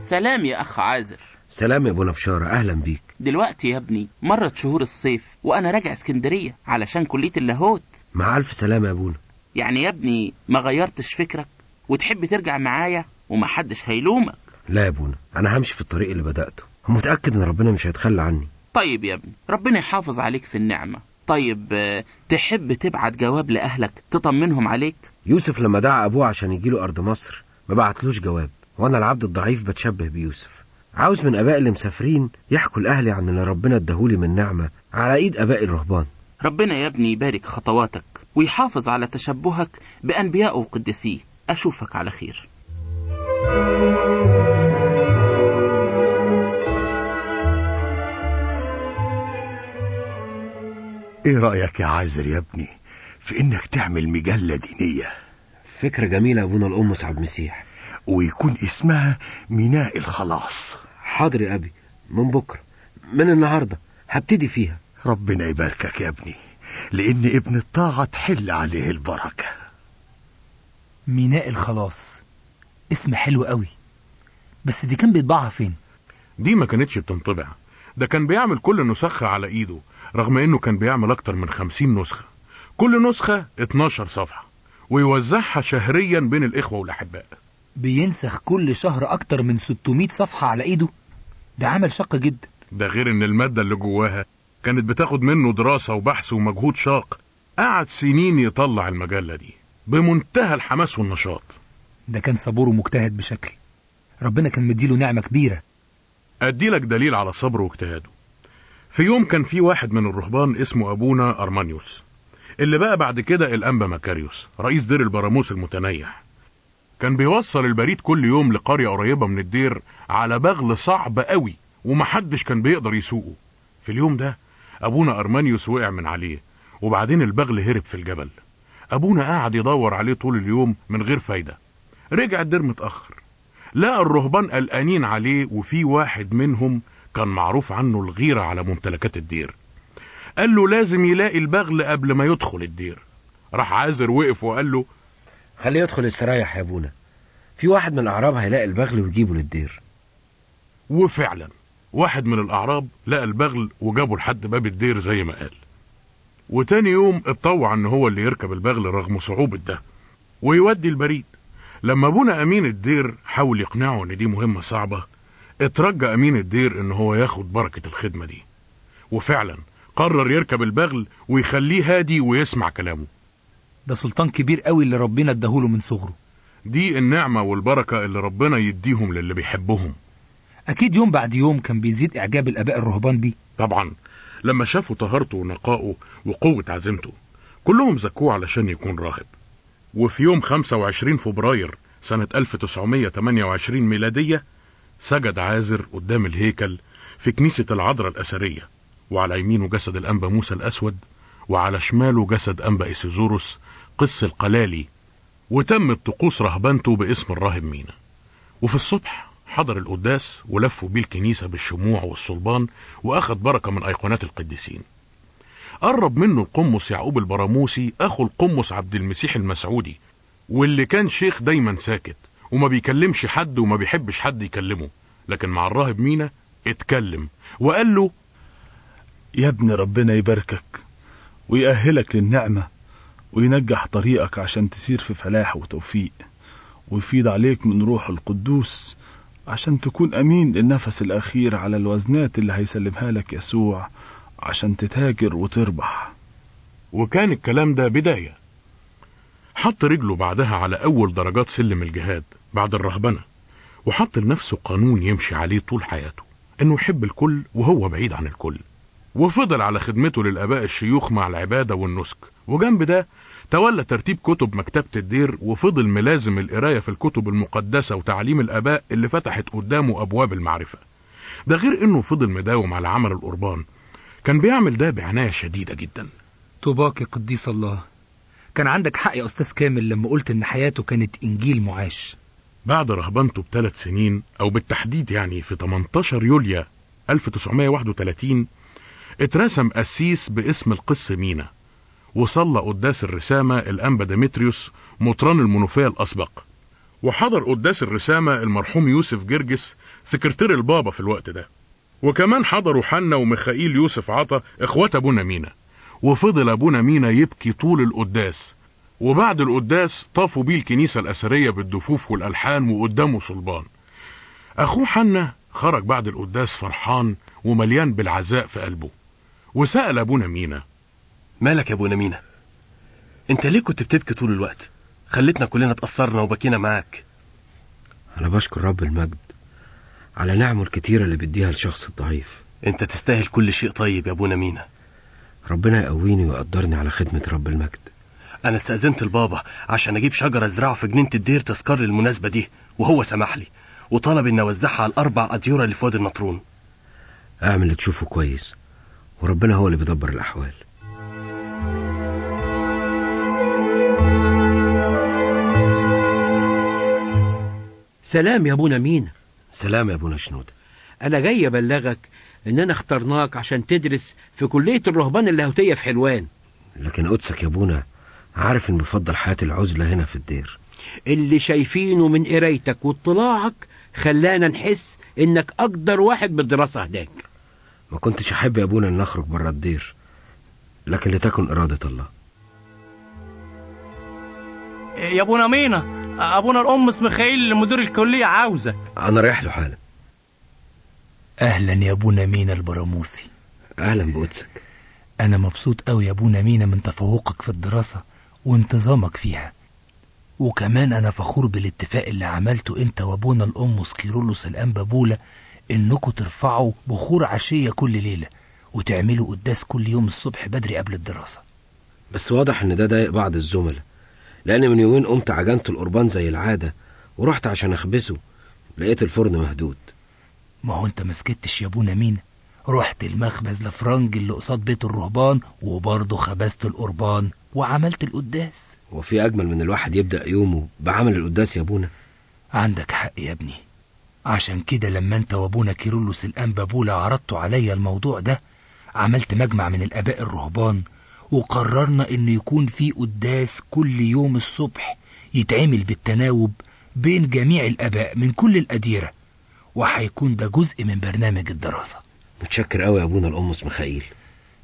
سلام يا أخ عازر. سلام يا ابونا بشارة أهلا بيك. دلوقتي يا ابني مرت شهور الصيف وأنا راجع اسكندرية علشان كلية اللاهوت. مع ألف سلامة يا أبونا. يعني يا ابني ما غيرتش فكرك وتحب ترجع معايا ومحدش هيلومك. لا يا أبونا أنا همشي في الطريق اللي بدأته. متأكد إن ربنا مش هيتخلى عني. طيب يا ابني ربنا يحافظ عليك في النعمة. طيب آه، تحب تبعت جواب لأهلك تطمنهم عليك؟ يوسف لما دعا أبوه عشان يجيله أرض مصر ما بعتلوش جواب. وأنا العبد الضعيف بتشبه بيوسف. عاوز من آباء اللي مسافرين يحكوا لأهلي عن اللي ربنا اداهولي من نعمة على إيد آباء الرهبان. ربنا يا ابني يبارك خطواتك ويحافظ على تشبهك بأنبياء وقدسيه أشوفك على خير. إيه رأيك يا عازر يا ابني في إنك تعمل مجلة دينية؟ فكرة جميلة يا أبونا الأمس عبد المسيح ويكون اسمها ميناء الخلاص. حاضر يا أبي من بكرة من النهاردة هبتدي فيها. ربنا يباركك يا ابني لأن ابن الطاعة تحل عليه البركة. ميناء الخلاص اسم حلو قوي. بس دي كان بيطبعها فين؟ دي ما كانتش بتنطبع. ده كان بيعمل كل نسخة على إيده رغم إنه كان بيعمل أكتر من خمسين نسخة. كل نسخة 12 صفحة ويوزعها شهريا بين الإخوة والأحباء. بينسخ كل شهر أكتر من 600 صفحة على إيده؟ ده عمل شق جدا. ده غير إن المادة اللي جواها كانت بتاخد منه دراسة وبحث ومجهود شاق قعد سنين يطلع المجلة دي بمنتهى الحماس والنشاط. ده كان صبور ومجتهد بشكل. ربنا كان مديله نعمة كبيرة. أدي لك دليل على صبره واجتهاده. في يوم كان في واحد من الرهبان اسمه أبونا أرمانيوس اللي بقى بعد كده الأنبا مكاريوس رئيس دير البراموس المتنيح. كان بيوصل البريد كل يوم لقرية قريبة من الدير على بغل صعب قوي ومحدش كان بيقدر يسوقه. في اليوم ده أبونا أرمانيوس وقع من عليه وبعدين البغل هرب في الجبل. أبونا قعد يدور عليه طول اليوم من غير فايدة. رجع الدير متأخر. لقى الرهبان قلقانين عليه وفي واحد منهم كان معروف عنه الغيرة على ممتلكات الدير. قال له لازم يلاقي البغل قبل ما يدخل الدير. راح عازر وقف وقال له خليه يدخل يستريح يا أبونا. في واحد من الأعراب هيلاقي البغل ويجيبه للدير. وفعلا واحد من الأعراب لقى البغل وجابه لحد باب الدير زي ما قال. وتاني يوم اتطوع إن هو اللي يركب البغل رغم صعوبة ده. ويودي البريد. لما أبونا أمين الدير حاول يقنعه إن دي مهمة صعبة اترجى أمين الدير إن هو ياخد بركة الخدمة دي. وفعلا قرر يركب البغل ويخليه هادي ويسمع كلامه. ده سلطان كبير قوي اللي ربنا اداهوله من صغره. دي النعمة والبركة اللي ربنا يديهم للي بيحبهم. أكيد يوم بعد يوم كان بيزيد إعجاب الآباء الرهبان بيه. طبعا لما شافوا طهارته ونقائه وقوة عزيمته كلهم زكوه علشان يكون راهب. وفي يوم 25 فبراير سنة 1928 ميلادية سجد عازر قدام الهيكل في كنيسة العذراء الأثرية وعلى يمينه جسد الأنبا موسى الأسود وعلى شماله جسد أنبا إسيزوروس قس القلالي وتمت طقوس رهبنته باسم الراهب مينا. وفي الصبح حضر القداس ولفوا بيه الكنيسة بالشموع والصلبان وأخذ بركة من أيقونات القديسين. قرب منه القمص يعقوب البراموسي أخو القمص عبد المسيح المسعودي واللي كان شيخ دايما ساكت وما بيكلمش حد وما بيحبش حد يكلمه. لكن مع الراهب مينا اتكلم وقال له يا ابن ربنا يباركك ويأهلك للنعمة وينجح طريقك عشان تسير في فلاح وتوفيق. ويفيض عليك من روح القدوس عشان تكون أمين للنفس الأخير على الوزنات اللي هيسلمها لك يسوع عشان تتاجر وتربح. وكان الكلام ده بداية. حط رجله بعدها على أول درجات سلم الجهاد بعد الرهبنة وحط لنفسه قانون يمشي عليه طول حياته إنه يحب الكل وهو بعيد عن الكل. وفضل على خدمته للآباء الشيوخ مع العبادة والنسك. وجنب ده تولى ترتيب كتب مكتبة الدير وفضل ملازم القراية في الكتب المقدسة وتعليم الآباء اللي فتحت قدامه أبواب المعرفة. ده غير إنه فضل مداوم على عمل القربان. كان بيعمل ده بعناية شديدة جدا. طوباك يا قديس الله كان عندك حق يا أستاذ كامل لما قلت إن حياته كانت إنجيل معاش. بعد رهبنته بثلاث سنين أو بالتحديد يعني في 18 يوليو 1931 اترسم قسيس باسم القس مينا وصلى قداس الرسامة الأنبا ديمتريوس مطران المنوفية الأسبق. وحضر قداس الرسامة المرحوم يوسف جرجس سكرتير البابا في الوقت ده. وكمان حضروا حنا وميخائيل يوسف عطا اخوات أبونا مينا. وفضل أبونا مينا يبكي طول القداس. وبعد القداس طافوا بيه الكنيسة الأثرية بالدفوف والألحان وقدامه صلبان. أخوه حنا خرج بعد القداس فرحان ومليان بالعزاء في قلبه. وسأل أبونا مينا مالك يا ابونا مينا أنت ليه كنت بتبكي طول الوقت؟ خلتنا كلنا اتأثرنا وبكينا معاك. أنا بشكر رب المجد على نعمه الكتيرة اللي بيديها للشخص الضعيف. أنت تستاهل كل شيء طيب يا ابونا مينا ربنا يقويني ويقدرني على خدمة رب المجد. أنا استأذنت البابا عشان أجيب شجرة ازرعه في جنينة الدير تذكار للمناسبة دي وهو سمح لي. وطلب إني أوزعها على الأربع أديرة اللي في وادي النطرون. أعمل اللي تشوفه كويس. وربنا هو اللي بيدبر الأحوال. سلام يا أبونا مينا سلام يا أبونا شنودة أنا جاي أبلغك اننا اخترناك عشان تدرس في كلية الرهبان اللاهوتية في حلوان. لكن قدسك يا أبونا عارف إن بفضل حياة العزلة هنا في الدير. اللي شايفينه من قرايتك واطلاعك خلانا نحس إنك أقدر واحد بالدراسة هناك. ما كنتش أحب يا أبونا إن اخرج بره الدير لكن لتكن إرادة الله. يا أبونا مينا؟ أبونا الامس ميخائيل مدير الكلية عاوزك. أنا رايح له حالا. أهلا يا أبونا مينا البراموسي. أهلا بقدسك أنا مبسوط أوي يا أبونا مينا من تفوقك في الدراسة وانتظامك فيها. وكمان أنا فخور بالاتفاق اللي عملته أنت وأبونا الأم سكيرولوس الأنبا بولا إنكم ترفعوا بخور عشية كل ليلة وتعملوا قداس كل يوم الصبح بدري قبل الدراسة. بس واضح إن ده ضايق بعض الزملاء لأن من يومين قمت عجنت القربان زي العادة ورحت عشان أخبزه لقيت الفرن مهدود. ما هو أنت ما سكتش يا أبونا مينا رحت المخبز الإفرنجي اللي قصاد بيت الرهبان وبرضه خبزت القربان وعملت القداس. وفي أجمل من الواحد يبدأ يومه بعمل القداس يا أبونا. عندك حق يا ابني. عشان كده لما انت وابونا كيرلس الانبا بولا عرضتوا عليا الموضوع ده عملت مجمع من الآباء الرهبان وقررنا ان يكون في قداس كل يوم الصبح يتعمل بالتناوب بين جميع الآباء من كل الأديرة وهيكون ده جزء من برنامج الدراسة. متشكر قوي يا أبونا الأمس ميخائيل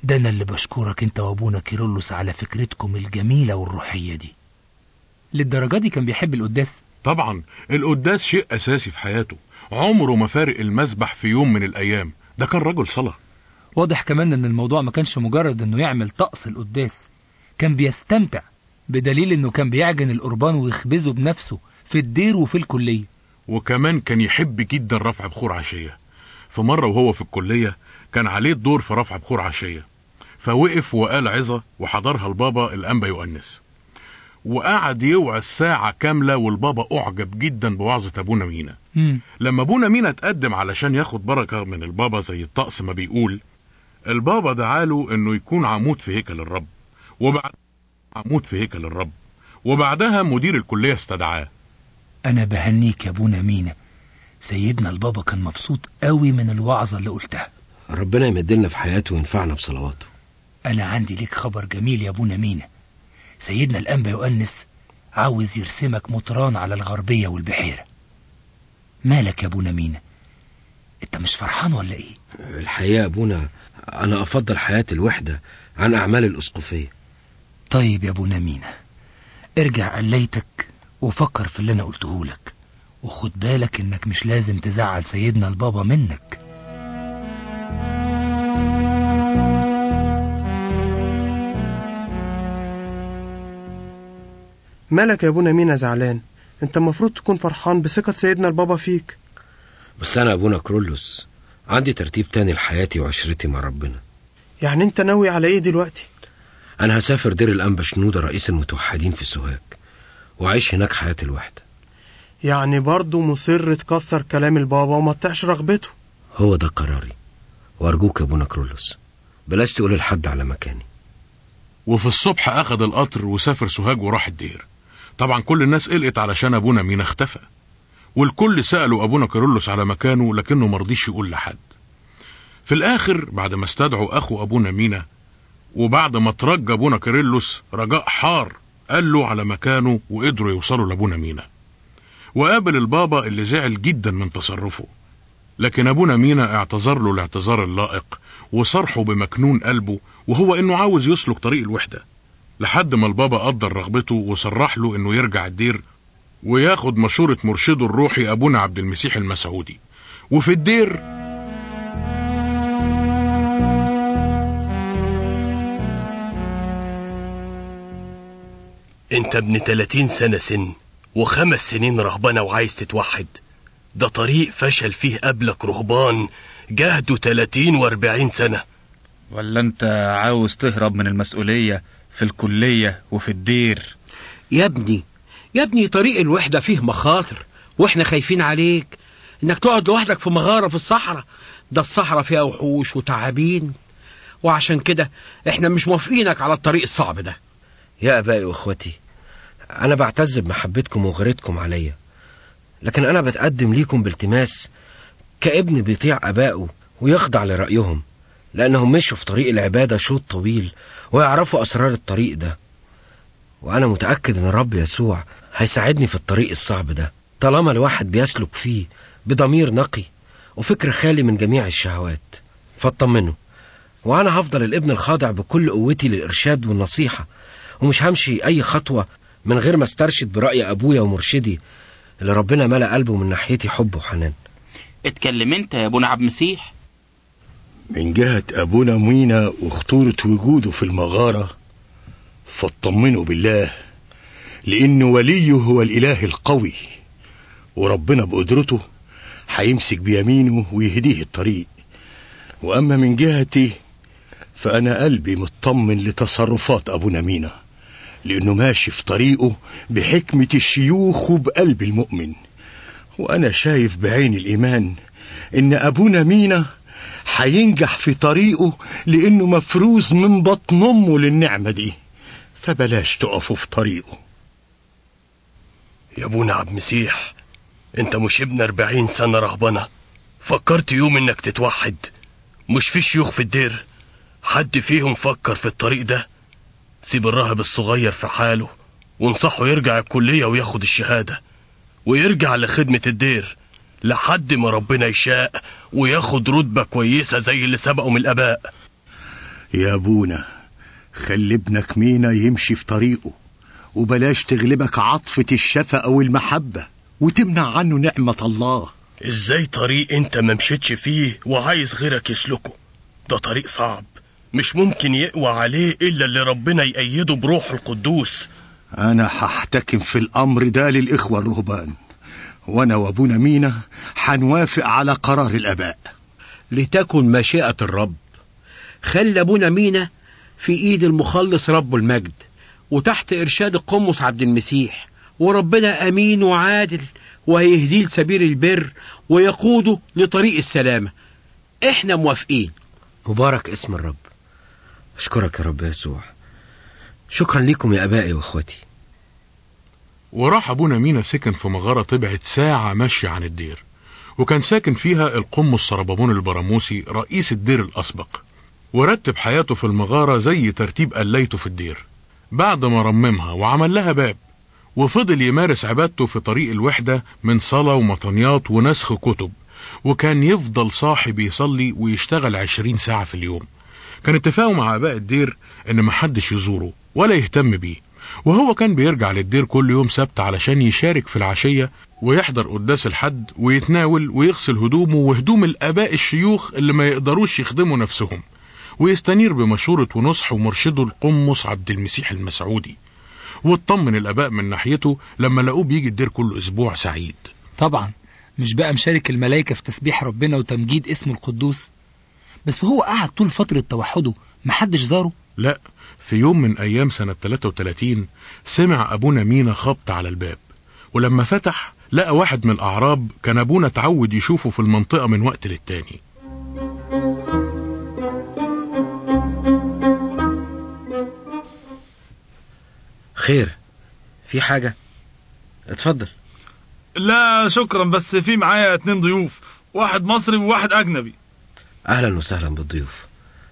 ده أنا اللي بشكرك أنت وأبونا كيرلس على فكرتكم الجميلة والروحية دي. للدرجة دي كان بيحب القداس؟ طبعا القداس شيء أساسي في حياته. عمره ما فارق المسبح في يوم من الأيام. ده كان رجل صلاة. واضح كمان إن الموضوع ما كانش مجرد إنه يعمل طقس القداس. كان بيستمتع بدليل إنه كان بيعجن القربان ويخبزه بنفسه في الدير وفي الكلية. وكمان كان يحب جدا رفع بخور عشية. في مرة وهو في الكلية كان عليه الدور في رفع بخور عشية. فوقف وقال عظة وحضرها البابا الأنبا يؤنس. وقعد يوعظ ساعة كاملة والبابا أعجب جدا بوعظة أبونا مينا. لما أبونا مينا اتقدم علشان ياخد بركة من البابا زي الطقس ما بيقول البابا دعاله إنه يكون عمود في هيكل الرب. وبعد عمود في هيكل الرب. وبعدها مدير الكلية استدعاه. أنا بهنيك يا أبونا مينا. سيدنا البابا كان مبسوط قوي من الوعظة اللي قلتها. ربنا يمدلنا في حياته وينفعنا بصلواته. أنا عندي ليك خبر جميل يا أبونا مينا. سيدنا الأنبا يؤنس عاوز يرسمك مطران على الغربية والبحيرة. مالك يا ابونا مينا أنت مش فرحان ولا إيه؟ الحقيقة يا أبونا أنا أفضل حياة الوحدة عن أعمال الأسقفية. طيب يا ابونا مينا ارجع قليتك وفكر في اللي أنا قلته لك وخد بالك إنك مش لازم تزعل سيدنا البابا منك. مالك يا أبونا مينا زعلان؟ أنت المفروض تكون فرحان بثقة سيدنا البابا فيك. بس أنا أبونا كرولوس عندي ترتيب تاني لحياتي وعشرتي مع ربنا. يعني أنت ناوي على إيه دلوقتي؟ أنا هسافر دير الأنبا شنودة رئيس المتوحدين في سوهاج وأعيش هناك حياة الوحدة يعني برضه مصر تكسر كلام البابا وما تطيعش رغبته. هو ده قراري. وأرجوك يا أبونا كرولوس بلاش تقول لحد على مكاني. وفي الصبح أخد القطر وسافر سوهاج وراح الدير. طبعا كل الناس قلقت علشان أبونا مينا اختفى. والكل سألوا أبونا كيرلس على مكانه لكنه مرضيش يقول لحد. في الآخر بعد ما استدعوا أخو أبونا مينا وبعد ما ترجى أبونا كيرلس رجاء حار قال له على مكانه وقدروا يوصلوا لأبونا مينا. وقابل البابا اللي زعل جدا من تصرفه. لكن أبونا مينا اعتذر له الاعتذار اللائق وصرحه بمكنون قلبه وهو إنه عاوز يسلك طريق الوحدة. لحد ما البابا قدر رغبته وصرح له إنه يرجع الدير وياخد مشورة مرشده الروحي أبونا عبد المسيح المسعودي. وفي الدير أنت ابن 30 سنة سن وخمس سنين رهبنة وعايز تتوحد. ده طريق فشل فيه قبلك رهبان جهدوا 30 و40 سنة. ولا أنت عاوز تهرب من المسؤولية في الكلية وفي الدير. يا ابني يا ابني طريق الوحدة فيه مخاطر وإحنا خايفين عليك. إنك تقعد لوحدك في مغارة في الصحراء. ده الصحراء فيها وحوش وتعابين. وعشان كده إحنا مش موافقينك على الطريق الصعب ده. يا أبائي وإخوتي أنا بعتز بمحبتكم وغيرتكم عليا. لكن أنا بتقدم ليكم بالتماس كابن بيطيع أبائه ويخضع لرأيهم لأنهم مشوا في طريق العبادة شوط طويل ويعرفوا أسرار الطريق ده. وأنا متأكد إن الرب يسوع هيساعدني في الطريق الصعب ده طالما الواحد بيسلك فيه بضمير نقي وفكر خالي من جميع الشهوات. فاطمنوا. وأنا هفضل الابن الخاضع بكل قوتي للإرشاد والنصيحة ومش همشي أي خطوة من غير ما استرشد برأي أبويا ومرشدي اللي ربنا ملأ قلبه من ناحيتي حب وحنان. اتكلم أنت يا ابونا عبد المسيح من جهة أبونا مينا وخطورة وجوده في المغارة فاطمنوا بالله لأن وليه هو الإله القوي وربنا بقدرته هيمسك بيمينه ويهديه الطريق. وأما من جهتي فأنا قلبي مطمن لتصرفات أبونا مينا لأنه ماشي في طريقه بحكمة الشيوخ وبقلب المؤمن. وأنا شايف بعين الإيمان إن أبونا مينا هينجح في طريقه لأنه مفروز من بطن أمه للنعمة دي. فبلاش تقفوا في طريقه. يا ابونا عبد مسيح أنت مش ابن أربعين سنة رهبنة. فكرت يوم إنك تتوحد. مش في شيوخ في الدير. حد فيهم فكر في الطريق ده؟ سيب الراهب الصغير في حاله وانصحه يرجع الكلية وياخد الشهادة ويرجع لخدمة الدير. لحد ما ربنا يشاء وياخد رتبة كويسة زي اللي سبقوا من الآباء. يا أبونا خلي ابنك مينا يمشي في طريقه وبلاش تغلبك عطفة الشفقة والمحبة وتمنع عنه نعمة الله. إزاي طريق أنت ما مشيتش فيه وعايز غيرك يسلكه؟ ده طريق صعب مش ممكن يقوى عليه إلا اللي ربنا يأيده بروح القدوس. أنا هحتكم في الأمر ده للإخوة الرهبان. وأنا وأبونا مينا هنوافق على قرار الآباء. لتكن مشيئة الرب. خلي أبونا مينا في إيد المخلص رب المجد وتحت إرشاد القمص عبد المسيح. وربنا أمين وعادل وهيهديه لسبيل البر ويقوده لطريق السلامة. إحنا موافقين. مبارك اسم الرب. أشكرك يا رب يسوع. شكرا لكم يا أبائي وأخوتي وراح أبونا مينا سكن في مغارة طبعت ساعة مشي عن الدير وكان ساكن فيها القمص سربابون البراموسي رئيس الدير الأسبق ورتب حياته في المغارة زي ترتيب قليته في الدير. بعد ما رممها وعمل لها باب وفضل يمارس عبادته في طريق الوحدة من صلاة ومطنيات ونسخ كتب وكان يفضل صاحي بيصلي ويشتغل عشرين ساعة في اليوم. كان اتفاقه مع آباء الدير إن محدش يزوره ولا يهتم بيه. وهو كان بيرجع للدير كل يوم سبت علشان يشارك في العشية ويحضر قداس الحد ويتناول ويغسل هدومه وهدوم الآباء الشيوخ اللي ما يقدروش يخدموا نفسهم. ويستنير بمشورة ونصح ومرشده القمص عبد المسيح المسعودي. واطمن الآباء من ناحيته لما لقوه بيجي الدير كل أسبوع سعيد. طبعا مش بقى مشارك الملائكة في تسبيح ربنا وتمجيد اسمه القدوس؟ بس هو قعد طول فترة توحده محدش زاره؟ لا في يوم من أيام سنة 33 سمع أبونا مينا خبط على الباب ولما فتح لقى واحد من الأعراب كان أبونا اتعود يشوفه في المنطقة من وقت للتاني. خير في حاجة؟ اتفضل. لا شكرا بس في معايا اتنين ضيوف واحد مصري وواحد أجنبي. أهلا وسهلا بالضيوف.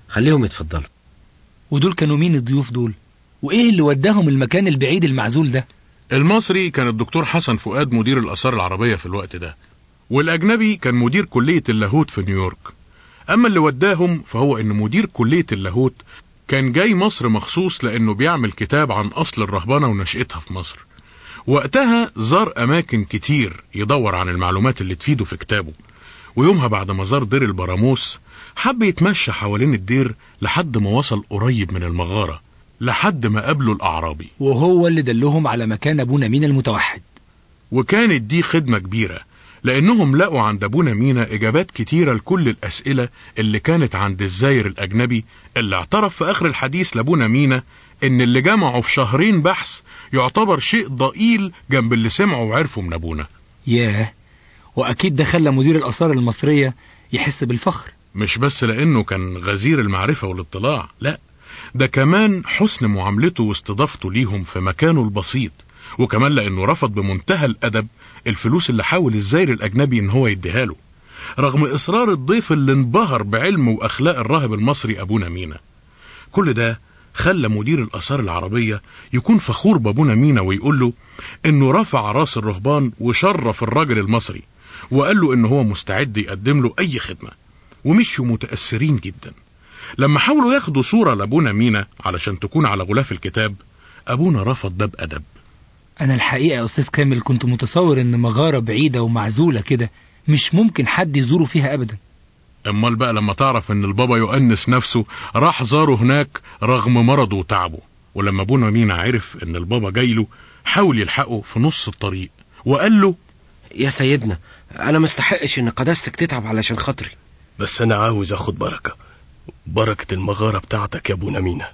خليهم يتفضلوا. ودول كانوا مين الضيوف دول؟ وإيه اللي وداهم المكان البعيد المعزول ده؟ المصري كان الدكتور حسن فؤاد مدير الآثار العربية في الوقت ده والأجنبي كان مدير كلية اللاهوت في نيويورك. أما اللي وداهم فهو إن مدير كلية اللاهوت كان جاي مصر مخصوص لأنه بيعمل كتاب عن أصل الرهبنة ونشأتها في مصر. وقتها زار أماكن كتير يدور عن المعلومات اللي تفيده في كتابه. ويومها بعد ما زار دير البراموس حب يتمشى حوالين الدير لحد ما وصل قريب من المغارة لحد ما قابله الأعرابي. وهو اللي دلهم على مكان أبونا مينا المتوحد. وكانت دي خدمة كبيرة لأنهم لقوا عند أبونا مينا إجابات كتيرة لكل الأسئلة اللي كانت عند الزاير الأجنبي اللي اعترف في آخر الحديث لأبونا مينا إن اللي جمعه في شهرين بحث يعتبر شيء ضئيل جنب اللي سمعه وعرفه من أبونا. ياه وأكيد ده خلى مدير الآثار المصرية يحس بالفخر. مش بس لأنه كان غزير المعرفة والاطلاع لا ده كمان حسن معاملته واستضافته ليهم في مكانه البسيط وكمان لأنه رفض بمنتهى الأدب الفلوس اللي حاول الزاير الأجنبي إن هو يديها له رغم إصرار الضيف اللي انبهر بعلمه وأخلاق الراهب المصري أبونا مينا كل ده خلى مدير الآثار العربية يكون فخور بأبونا مينا ويقول له إنه رفع رأس الرهبان وشرف الراجل المصري وقال له إنه هو مستعد يقدم له أي خدمة. ومشوا متأثرين جدا. لما حاولوا ياخدوا صورة لأبونا مينا علشان تكون على غلاف الكتاب أبونا رفض ده بأدب. أنا الحقيقة يا أستاذ كامل كنت متصور إن مغارة بعيدة ومعزولة كده مش ممكن حد يزوره فيها أبدا. أمال بقى لما تعرف إن البابا يؤنس نفسه راح زاره هناك رغم مرضه وتعبه. ولما أبونا مينا عرف إن البابا جاي له حاول يلحقه في نص الطريق وقال له يا سيدنا أنا مستحقش إن قداستك تتعب علشان خاطري. بس أنا عاوز أخد بركة. بركة المغارة بتاعتك يا ابونا مينا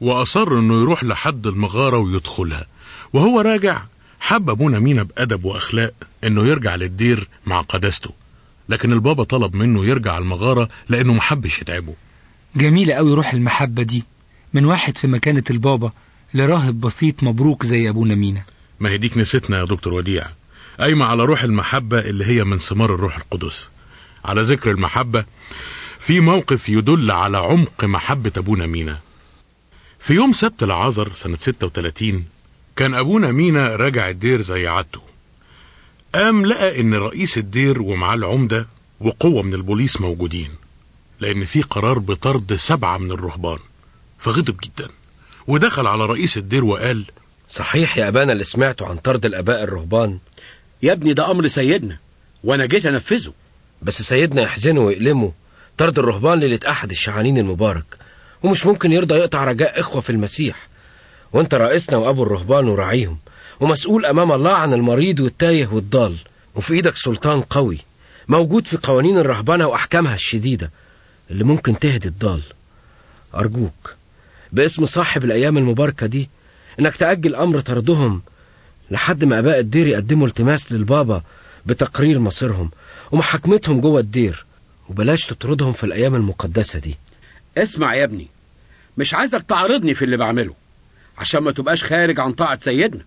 وأصر إنه يروح لحد المغارة ويدخلها. وهو راجع حب ابونا مينا بأدب وأخلاق إنه يرجع للدير مع قداسته. لكن البابا طلب منه يرجع المغارة لأنه محبش يتعبه. جميلة قوي روح المحبة دي. من واحد في مكانة البابا لراهب بسيط مبروك زي أبونا مينا ما هي ديك نسيتنا يا دكتور وديع. قايمة على روح المحبة اللي هي من ثمار الروح القدس. على ذكر المحبة في موقف يدل على عمق محبة أبونا مينا في يوم سبت العذر سنة 36 كان أبونا مينا راجع الدير زي عادته. قام لقى إن رئيس الدير ومعاه العمدة وقوة من البوليس موجودين لأن في قرار بطرد سبعة من الرهبان فغضب جدا. ودخل على رئيس الدير وقال صحيح يا أبانا اللي سمعته عن طرد الأباء الرهبان. يا ابني ده أمر سيدنا وأنا جيت أنفذه. بس سيدنا يحزنه ويألمه طرد الرهبان ليلة أحد الشعانين المبارك ومش ممكن يرضى يقطع رجاء إخوة في المسيح. وأنت رئيسنا وأبو الرهبان وراعيهم ومسؤول أمام الله عن المريض والتايه والضال وفي إيدك سلطان قوي موجود في قوانين الرهبنة وأحكامها الشديدة اللي ممكن تهدي الضال. أرجوك باسم صاحب الأيام المباركة دي إنك تأجل أمر طردهم لحد ما آباء الدير يقدموا التماس للبابا بتقرير مصيرهم ومحاكمتهم جوه الدير وبلاش تطردهم في الأيام المقدسة دي. اسمع يا ابني مش عايزك تعارضني في اللي بعمله عشان ما تبقاش خارج عن طاعة سيدنا.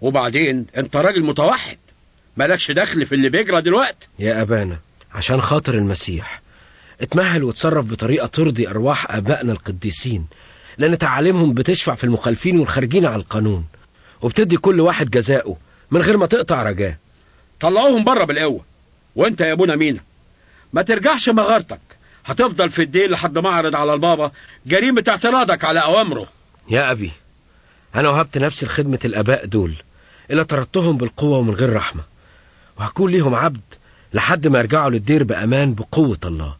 وبعدين انت راجل متوحد مالكش دخل في اللي بيجرى دلوقتي. يا أبانا عشان خاطر المسيح. اتمهل وتصرف بطريقة ترضي أرواح آبائنا القديسين لأن تعاليمهم بتشفع في المخالفين والخارجين على القانون وبتدي كل واحد جزاؤه من غير ما تقطع رجاه. طلعوهم بره بالقوة. وانت يا أبونا مينا ما ترجعش مغارتك. هتفضل في الدين لحد ما أعرض على البابا جريمة اعتراضك على أوامره. يا أبي أنا وهبت نفسي لخدمة الآباء دول إلا طردتهم بالقوة ومن غير رحمة. وهكون ليهم عبد لحد ما يرجعوا للدير بأمان بقوة الله.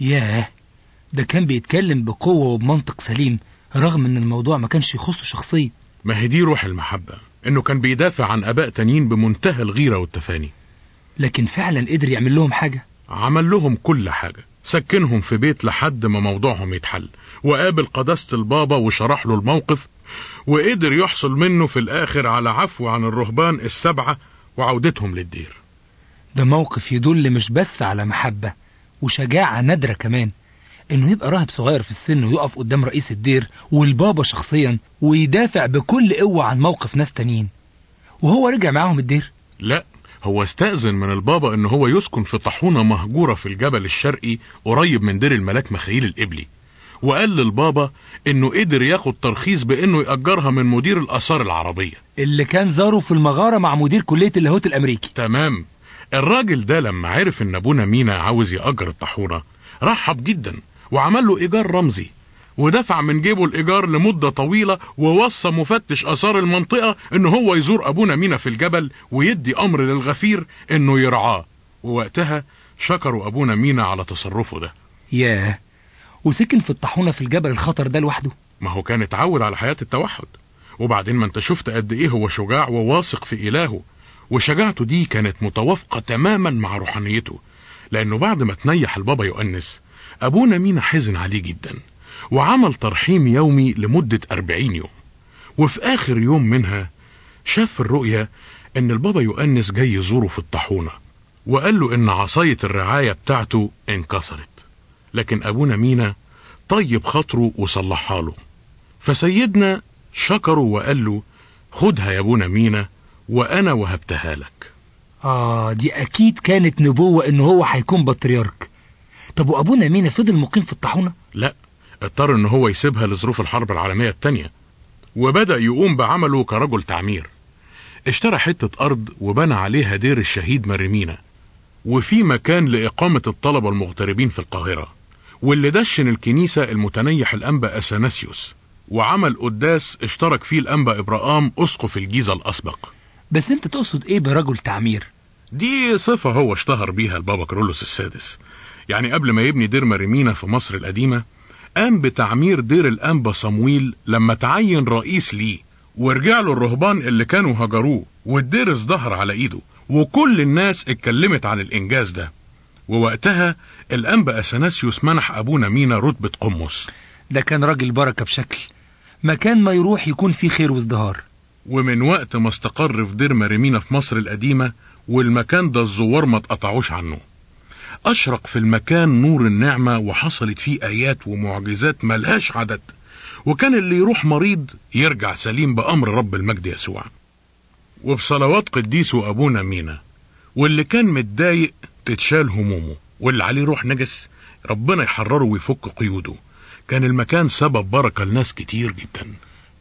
ياه ده كان بيتكلم بقوة وبمنطق سليم رغم إن الموضوع ما كانش يخصه شخصيا. ما هي دي روح المحبة. إنه كان بيدافع عن آباء تانيين بمنتهى الغيرة والتفاني. لكن فعلا قدر يعمل لهم حاجة؟ عمل لهم كل حاجة. سكنهم في بيت لحد ما موضوعهم يتحل. وقابل قداسة البابا وشرح له الموقف. وقدر يحصل منه في الآخر على عفو عن الرهبان السبعة وعودتهم للدير. ده موقف يدل مش بس على محبة وشجاعة نادرة كمان. إنه يبقى راهب صغير في السن ويقف قدام رئيس الدير والبابا شخصيا ويدافع بكل قوة عن موقف ناس تانيين. وهو رجع معاهم الدير؟ لا هو استأذن من البابا إن هو يسكن في طاحونة مهجورة في الجبل الشرقي قريب من دير الملاك مخيل الإبلي. وقال للبابا إنه قدر ياخد ترخيص بإنه يأجرها من مدير الآثار العربية. اللي كان زاره في المغارة مع مدير كلية اللاهوت الأمريكي. تمام. الراجل ده لما عرف إن أبونا مينا عاوز يأجر الطاحونة رحب جدا. وعمل له إيجار رمزي ودفع من جيبه الإيجار لمدة طويلة ووصى مفتش آثار المنطقة إن هو يزور أبونا مينا في الجبل ويدي أمر للغفير إنه يرعاه. ووقتها شكروا أبونا مينا على تصرفه ده. ياه وسكن في الطاحونة في الجبل الخطر ده لوحده. ما هو كان اتعود على حياة التوحد. وبعدين ما انت شفت قد إيه هو شجاع وواثق في إلهه. وشجاعته دي كانت متوافقة تماما مع روحانيته. لأنه بعد ما تنيح البابا يؤنس أبونا مينا حزن عليه جدا وعمل ترحيم يومي لمدة أربعين يوم. وفي آخر يوم منها شاف في الرؤية إن البابا يؤنس جاي يزوره في الطاحونة وقال له إن عصاية الرعاية بتاعته انكسرت. لكن أبونا مينا طيب خاطره وصلحها له. فسيدنا شكره وقال له خدها يا أبونا مينا وأنا وهبتها لك. آه دي أكيد كانت نبوة إن هو هيكون بطريرك. طب وأبونا مينا فضل مقيم في الطاحونة؟ لا اضطر إن هو يسيبها لظروف الحرب العالمية التانية وبدأ يقوم بعمله كرجل تعمير اشترى حتة أرض وبنى عليها دير الشهيد مريمينا وفي مكان لإقامة الطلبة المغتربين في القاهرة واللي دشن الكنيسة المتنيح الأنبا أثناسيوس وعمل قداس اشترك فيه الأنبا إبراهام أسقف الجيزة الأسبق بس أنت تقصد إيه برجل تعمير؟ دي صفة هو اشتهر بيها البابا كرولوس السادس يعني قبل ما يبني دير مريمينا في مصر القديمة قام بتعمير دير الأنبا صمويل لما تعين رئيس ليه ورجع له الرهبان اللي كانوا هجروه والدير ازدهر على إيده وكل الناس اتكلمت عن الإنجاز ده. ووقتها الأنبا أثناسيوس منح أبونا مينا رتبة قمص ده كان راجل بركة بشكل. مكان ما يروح يكون فيه خير وازدهار. ومن وقت ما استقر في دير مريمينا في مصر القديمة والمكان ده الزوار ما اتقطعوش عنه. أشرق في المكان نور النعمة وحصلت فيه آيات ومعجزات ملهاش عدد. وكان اللي يروح مريض يرجع سليم بأمر رب المجد يسوع. وبصلوات قديسه أبونا مينا واللي كان متضايق تتشال همومه واللي عليه روح نجس ربنا يحرره ويفك قيوده. كان المكان سبب بركة لناس كتير جدا.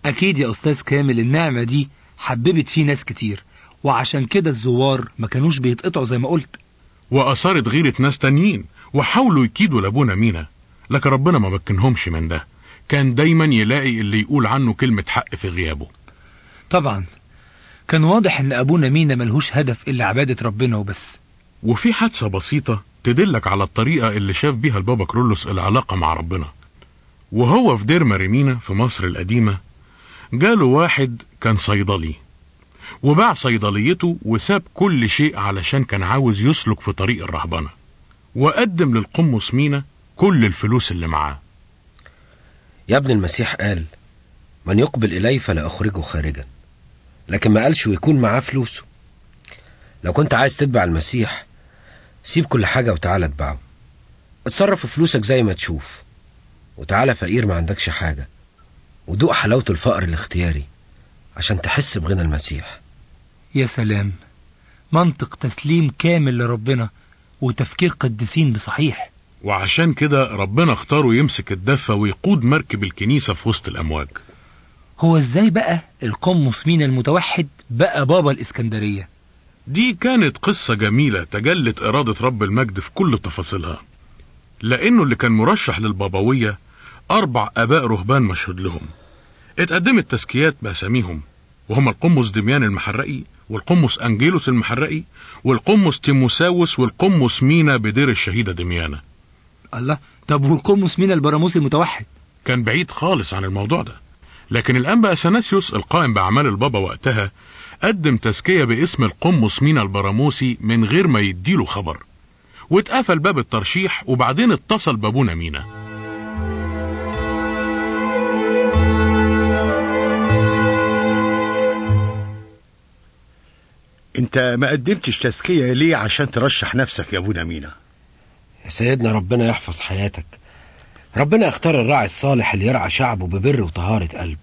أكيد يا أستاذ كامل النعمة دي حببت فيه ناس كتير. وعشان كده الزوار ما كانوش بيتقطعوا زي ما قلت. وأثارت غيرة ناس تانيين وحاولوا يكيدوا لأبونا مينا. لكن ربنا ما مكنهمش من ده. كان دايما يلاقي اللي يقول عنه كلمة حق في غيابه. طبعا. كان واضح إن أبونا مينا ملهوش هدف إلا عبادة ربنا وبس. وفي حادثة بسيطة تدلك على الطريقة اللي شاف بيها البابا كرولوس العلاقة مع ربنا. وهو في دير مريمينا في مصر القديمة جاله واحد كان صيدلي. وباع صيدليته وساب كل شيء علشان كان عاوز يسلك في طريق الرهبنة وقدم للقمص مينا كل الفلوس اللي معاه. يا ابن المسيح قال من يقبل إلي فلا أخرجه خارجا. لكن ما قالش ويكون معاه فلوسه. لو كنت عايز تتبع المسيح سيب كل حاجة وتعالى اتبعه. اتصرف في فلوسك زي ما تشوف وتعالى فقير ما عندكش حاجة ودوق حلاوة الفقر الاختياري عشان تحس بغنى المسيح. يا سلام. منطق تسليم كامل لربنا وتفكير قديسين بصحيح. وعشان كده ربنا اختاره يمسك الدفة ويقود مركب الكنيسة في وسط الأمواج. هو إزاي بقى القمص مينا المتوحد بقى بابا الإسكندرية؟ دي كانت قصة جميلة تجلت إرادة رب المجد في كل تفاصيلها. لأنه اللي كان مرشح للبابوية أربع آباء رهبان مشهود لهم. اتقدمت تزكيات بأساميهم وهم القمص دميان المحرقي والقمص أنجيلوس المحرقي والقمص تيموساوس والقمص مينا بدير الشهيدة دميانة الله طب والقمص مينا البراموس المتوحد؟ كان بعيد خالص عن الموضوع ده. لكن الأنبا أثناسيوس القائم بأعمال البابا وقتها قدم تزكية باسم القمص مينا البراموسي من غير ما يديله خبر. واتقفل باب الترشيح وبعدين اتصل بابونا مينا. انت ما قدمتش تزكية ليه عشان ترشح نفسك يا ابونا مينا يا سيدنا ربنا يحفظ حياتك. ربنا اختار الراعي الصالح اللي يرعى شعبه ببر وطهارة قلب.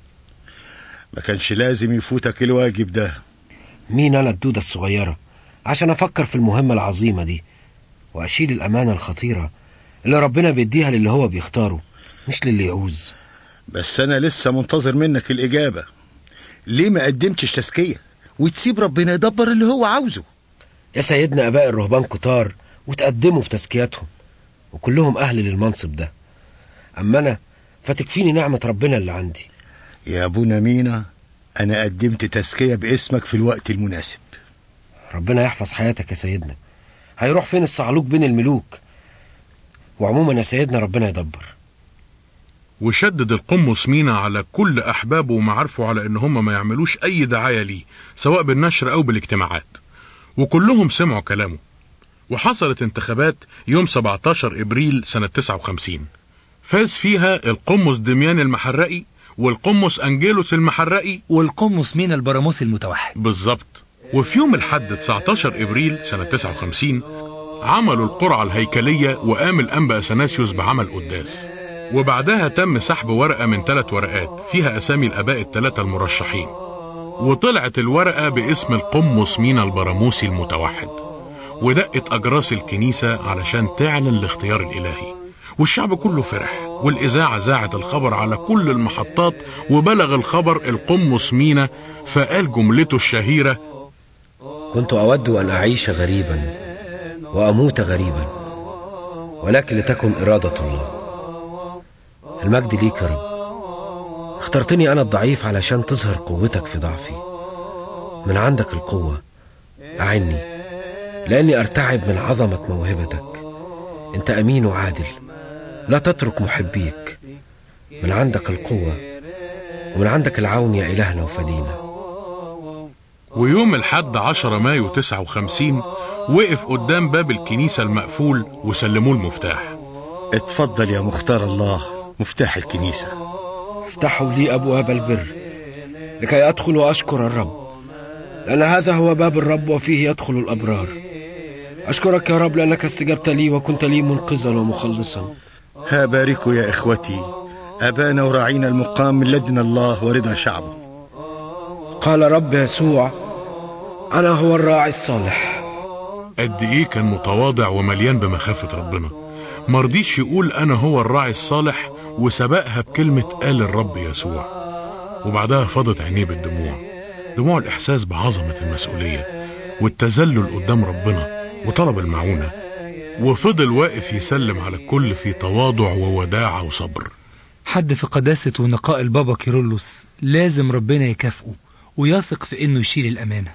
ما كانش لازم يفوتك الواجب ده. مين أنا الدودة الصغيرة عشان أفكر في المهمة العظيمة دي وأشيل الأمانة الخطيرة اللي ربنا بيديها للي هو بيختاره مش للي يعوز. بس أنا لسه منتظر منك الإجابة. ليه ما قدمتش تزكية؟ وتسيب ربنا يدبر اللي هو عاوزه. يا سيدنا آباء الرهبان كتار وتقدموا في تزكياتهم وكلهم أهل للمنصب ده. أما أنا فتكفيني نعمة ربنا اللي عندي. يا أبونا مينا أنا قدمت تزكية باسمك في الوقت المناسب. ربنا يحفظ حياتك يا سيدنا. هيروح فين الصعلوك بين الملوك؟ وعموما يا سيدنا ربنا يدبر. وشدد القمص مينا على كل أحبابه ومعارفه على إن هم ما يعملوش أي دعاية ليه سواء بالنشر أو بالاجتماعات. وكلهم سمعوا كلامه. وحصلت انتخابات يوم 17 إبريل سنة 59 فاز فيها القمص دميان المحرقي والقمص أنجيلوس المحرقي. والقمص مينا البراموس المتوحد. بالظبط. وفي يوم الحد 19 إبريل سنة 59 عملوا القرعة الهيكلية وقام الأنبا أثناسيوس بعمل قداس. وبعدها تم سحب ورقة من ثلاث ورقات فيها أسامي الآباء الثلاثة المرشحين. وطلعت الورقة باسم القمص مينا البراموسي المتوحد. ودقت أجراس الكنيسة علشان تعلن الاختيار الإلهي. والشعب كله فرح والإذاعة ذاعت الخبر على كل المحطات وبلغ الخبر القمص مينا فقال جملته الشهيرة كنت أود أن أعيش غريبا وأموت غريبا ولكن لتكن إرادة الله. المجد ليك يا رب. اخترتني أنا الضعيف علشان تظهر قوتك في ضعفي. من عندك القوة أعني لأني أرتعب من عظمة موهبتك. أنت أمين وعادل لا تترك محبيك. من عندك القوة ومن عندك العون يا إلهنا وفدينا. ويوم الحد 10 مايو 59 وقف قدام باب الكنيسة المقفول وسلموه المفتاح. اتفضل يا مختار الله. مفتاح الكنيسة. افتحوا لي أبواب البر لكي أدخل وأشكر الرب. لأن هذا هو باب الرب وفيه يدخل الأبرار. أشكرك يا رب لأنك استجبت لي وكنت لي منقذا ومخلصا. ها باركوا يا إخوتي. أبانا وراعينا المقام من لدن الله ورضا شعبه قال رب يسوع أنا هو الراعي الصالح. قد إيه كان متواضع ومليان بمخافة ربنا. مرضيش يقول أنا هو الراعي الصالح وسبقها بكلمة قال الرب يسوع. وبعدها فاضت عينيه بالدموع. دموع الإحساس بعظمة المسؤولية والتذلل قدام ربنا وطلب المعونة. وفضل واقف يسلم على الكل في تواضع ووداعة وصبر. حد في قداسة ونقاء البابا كيرلس لازم ربنا يكافئه ويثق في إنه يشيل الأمانة.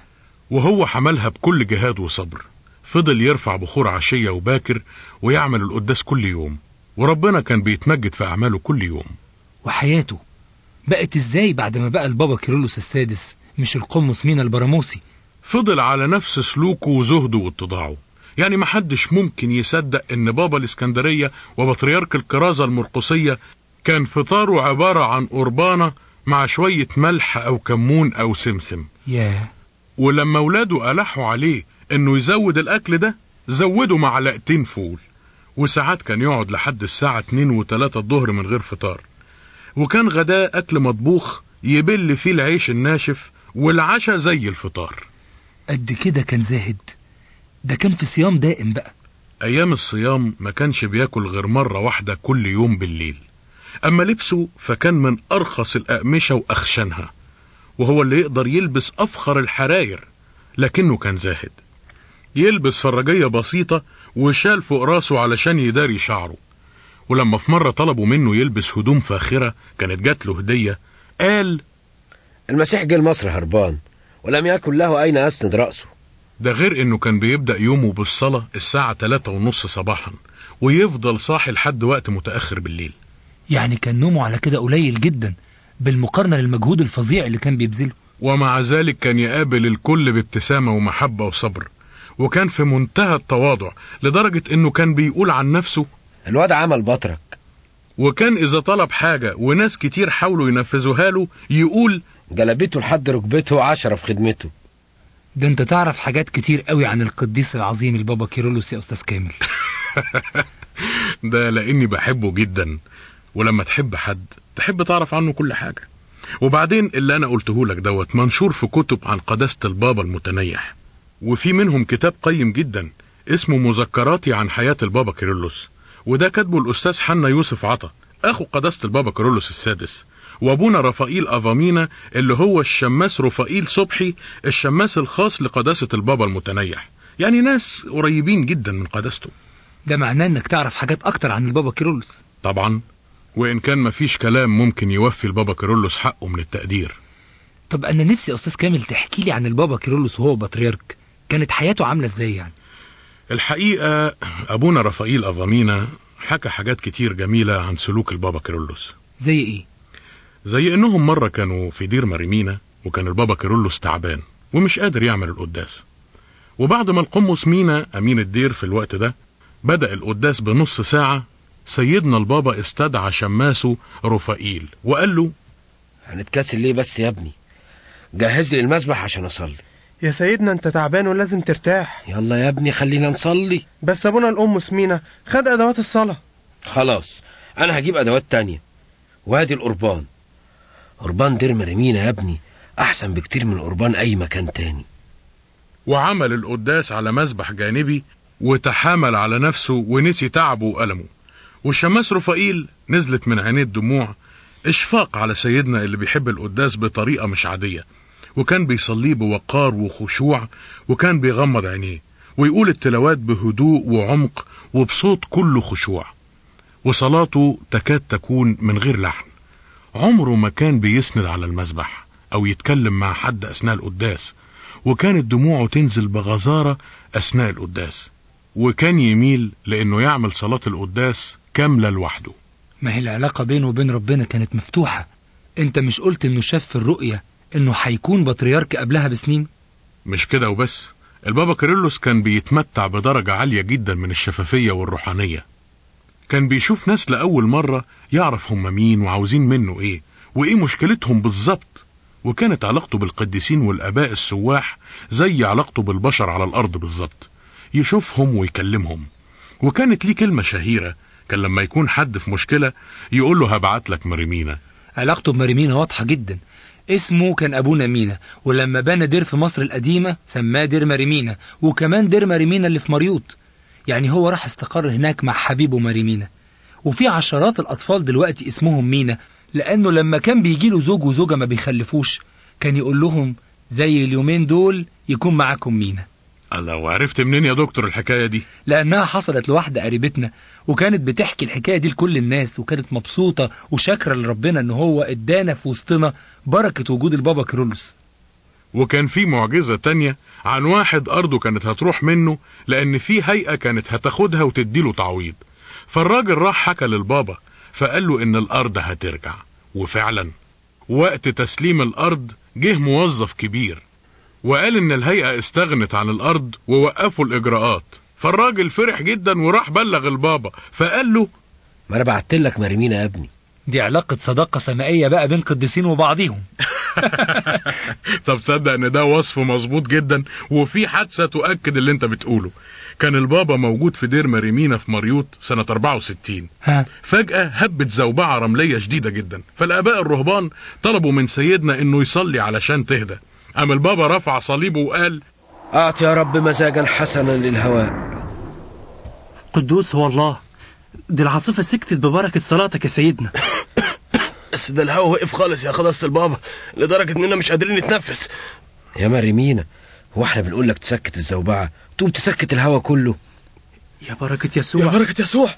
وهو حملها بكل جهاد وصبر. فضل يرفع بخور عشية وباكر ويعمل القداس كل يوم وربنا كان بيتمجد في أعماله كل يوم. وحياته بقت إزاي بعد ما بقى البابا كيرلس السادس مش القمص مينا البراموسي؟ فضل على نفس سلوكه وزهده واتضاعه. يعني محدش ممكن يصدق إن بابا الإسكندرية وبطريرك الكرازة المرقصية كان فطاره عبارة عن قربانة مع شوية ملح أو كمون أو سمسم. ياه. ولما ولاده ألحوا عليه إنه يزود الأكل ده زودوا معلقتين فول. وساعات كان يقعد لحد الساعة 2 و3 الظهر من غير فطار. وكان غداه أكل مطبوخ يبل فيه العيش الناشف والعشاء زي الفطار. قد كده كان زاهد. ده كان في صيام دائم بقى. أيام الصيام ما كانش بياكل غير مرة واحدة كل يوم بالليل. أما لبسه فكان من أرخص الأقمشة وأخشنها. وهو اللي يقدر يلبس أفخر الحراير لكنه كان زاهد. يلبس فراجية بسيطة وشال فوق راسه علشان يداري شعره. ولما في مرة طلبوا منه يلبس هدوم فاخرة كانت جات له هدية قال المسيح جه لمصر هربان ولم يكن له أين أسند رأسه. ده غير إنه كان بيبدأ يومه بالصلاة الساعة 3 ونص صباحا ويفضل صاحي لحد وقت متأخر بالليل. يعني كان نومه على كده قليل جدا بالمقارنة للمجهود الفظيع اللي كان بيبذله. ومع ذلك كان يقابل الكل بابتسامة ومحبة وصبر. وكان في منتهى التواضع لدرجة إنه كان بيقول عن نفسه الواد عمل بطرك. وكان إذا طلب حاجة وناس كتير حاولوا ينفذوها له يقول جلابيته لحد ركبته عشرة في خدمته. ده أنت تعرف حاجات كتير قوي عن القديس العظيم البابا كيرلس يا أستاذ كامل. ده لأني بحبه جدا ولما تحب حد تحب تعرف عنه كل حاجة. وبعدين اللي أنا قلته لك دوت منشور في كتب عن قداسة البابا المتنيح. وفي منهم كتاب قيم جدا اسمه مذكراتي عن حياة البابا كيرلس وده كاتبه الأستاذ حنا يوسف عطا أخو قداسة البابا كيرلس السادس وأبونا رفائيل أفامينا اللي هو الشماس رفائيل صبحي الشماس الخاص لقداسة البابا المتنيح. يعني ناس قريبين جدا من قداسته. ده معناه إنك تعرف حاجات أكتر عن البابا كيرلس. طبعا وإن كان مفيش كلام ممكن يوفي البابا كيرلس حقه من التقدير. طب أنا نفسي يا أستاذ كامل تحكي لي عن البابا كيرلس وهو بطريرك. كانت حياته عاملة إزاي يعني؟ الحقيقة أبونا رفائيل أفامينا حكى حاجات كتير جميلة عن سلوك البابا كيرلس. زي إيه؟ زي إنهم مرة كانوا في دير مارمينا وكان البابا كيرلس تعبان ومش قادر يعمل القداس. وبعد ما القمص مينا أمين الدير في الوقت ده بدأ القداس بنص ساعة سيدنا البابا استدعى شماسه رفائيل وقال له هنتكاسل ليه بس يا ابني؟ جهز لي المسبح عشان أصلي. يا سيدنا انت تعبان ولازم ترتاح. يلا يا ابني خلينا نصلي. بس ابونا الأم سمينة خد أدوات الصلاة. خلاص أنا هجيب أدوات تانية. وادي القربان. قربان دير مرمينا يا ابني أحسن بكتير من قربان أي مكان تاني. وعمل القداس على مسبح جانبي وتحامل على نفسه ونسي تعبه وألمه. والشماس رفائيل نزلت من عينيه الدموع. إشفاق على سيدنا اللي بيحب القداس بطريقة مش عادية. وكان بيصليه بوقار وخشوع وكان بيغمض عينيه ويقول التلاوات بهدوء وعمق وبصوت كله خشوع. وصلاته تكاد تكون من غير لحن. عمره ما كان بيسند على المسبح أو يتكلم مع حد أثناء القداس وكانت دموعه تنزل بغزارة أثناء القداس. وكان يميل لأنه يعمل صلاة القداس كاملة لوحده. ما هي العلاقة بينه وبين ربنا كانت مفتوحة. أنت مش قلت إنه شاف في الرؤية؟ إنه هيكون بطريرك قبلها بسنين؟ مش كده وبس. البابا كيرلس كان بيتمتع بدرجة عالية جدا من الشفافية والروحانية. كان بيشوف ناس لأول مرة يعرف هم مين وعاوزين منه إيه وإيه مشكلتهم بالظبط. وكانت علاقته بالقديسين والآباء السواح زي علاقته بالبشر على الأرض بالظبط. يشوفهم ويكلمهم. وكانت ليه كلمة شهيرة. كان لما يكون حد في مشكلة يقول له هبعت لك مارمينا علاقته بمارمينا واضحة جدا. اسمه كان أبونا مينا ولما بنى دير في مصر القديمة سماه دير مارمينا وكمان دير مارمينا اللي في مريوط يعني هو راح استقر هناك مع حبيبه مارمينا وفي عشرات الأطفال دلوقتي اسمهم مينا لأنه لما كان بيجيله زوج وزوجة ما بيخلفوش كان يقول لهم زي اليومين دول يكون معاكم مينا. الله وعرفت منين يا دكتور الحكاية دي؟ لأنها حصلت لواحدة قريبتنا وكانت بتحكي الحكاية دي لكل الناس وكانت مبسوطة وشاكرة لربنا إن هو إدانا في وسطنا بركة وجود البابا كيرلس وكان في معجزة تانية عن واحد أرضه كانت هتروح منه لأن في هيئة كانت هتاخدها وتديله تعويض. فالراجل راح حكى للبابا فقال له إن الأرض هترجع. وفعلا وقت تسليم الأرض جه موظف كبير. وقال إن الهيئة استغنت عن الأرض ووقفوا الإجراءات. فالراجل فرح جدا وراح بلغ البابا فقال له ما أنا بعت لك مرمينا يا ابني. دي علاقة صداقة سمائية بقى بين قديسين وبعضيهم. طب تصدق إن ده وصف مظبوط جدا؟ وفي حادثة تؤكد اللي أنت بتقوله. كان البابا موجود في دير مريمينا في مريوط سنة 64 ها. فجأة هبت زوبعة رملية شديدة جدا. فالآباء الرهبان طلبوا من سيدنا إنه يصلي علشان تهدى. قام البابا رفع صليبه وقال أعط يا رب مزاجا حسنا للهواء قدوس هو الله. دي العاصفة سكتت ببركة صلاتك يا سيدنا. بس ده الهوا وقف خالص يا قداسة البابا لدرجة إننا مش قادرين نتنفس. يا مريمينا هو إحنا بنقول لك تسكت الزوبعة تقوم تسكت الهوا كله. يا بركة يسوع. يا بركة يسوع.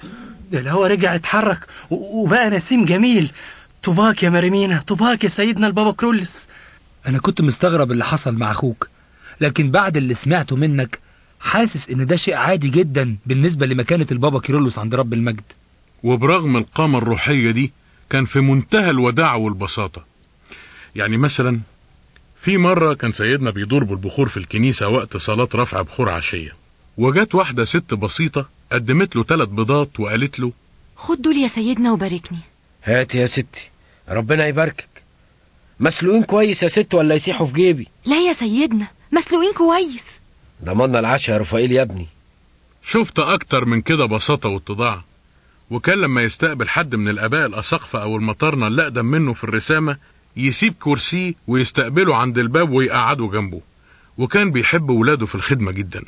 ده الهوا رجع يتحرك و- وبقى نسيم جميل. طوباك يا مارمينا طوباك يا سيدنا البابا كيرلس أنا كنت مستغرب اللي حصل مع أخوك لكن بعد اللي سمعته منك حاسس إن ده شيء عادي جدا بالنسبة لمكانة البابا كيرلس عند رب المجد. وبرغم القامة الروحية دي كان في منتهى الوداع والبساطة. يعني مثلا في مرة كان سيدنا بيدور بالبخور في الكنيسة وقت صلاة رفع بخور عشية. وجات واحدة ست بسيطة قدمت له ثلاث بيضات وقالت له خد دول يا سيدنا وباركني. هات يا ستي ربنا يباركك. مسلوقين كويس يا ست ولا يسيحوا في جيبي؟ لا يا سيدنا مسلوقين كويس. ضمنا العشاء يا رفائيل يا ابني. شفت أكتر من كده بساطة واتضاع. وكان لما يستقبل حد من الآباء الأساقفة أو المطارنة اللي أقدم منه في الرسامة يسيب كرسيه ويستقبله عند الباب ويقعده جنبه. وكان بيحب ولاده في الخدمة جدا.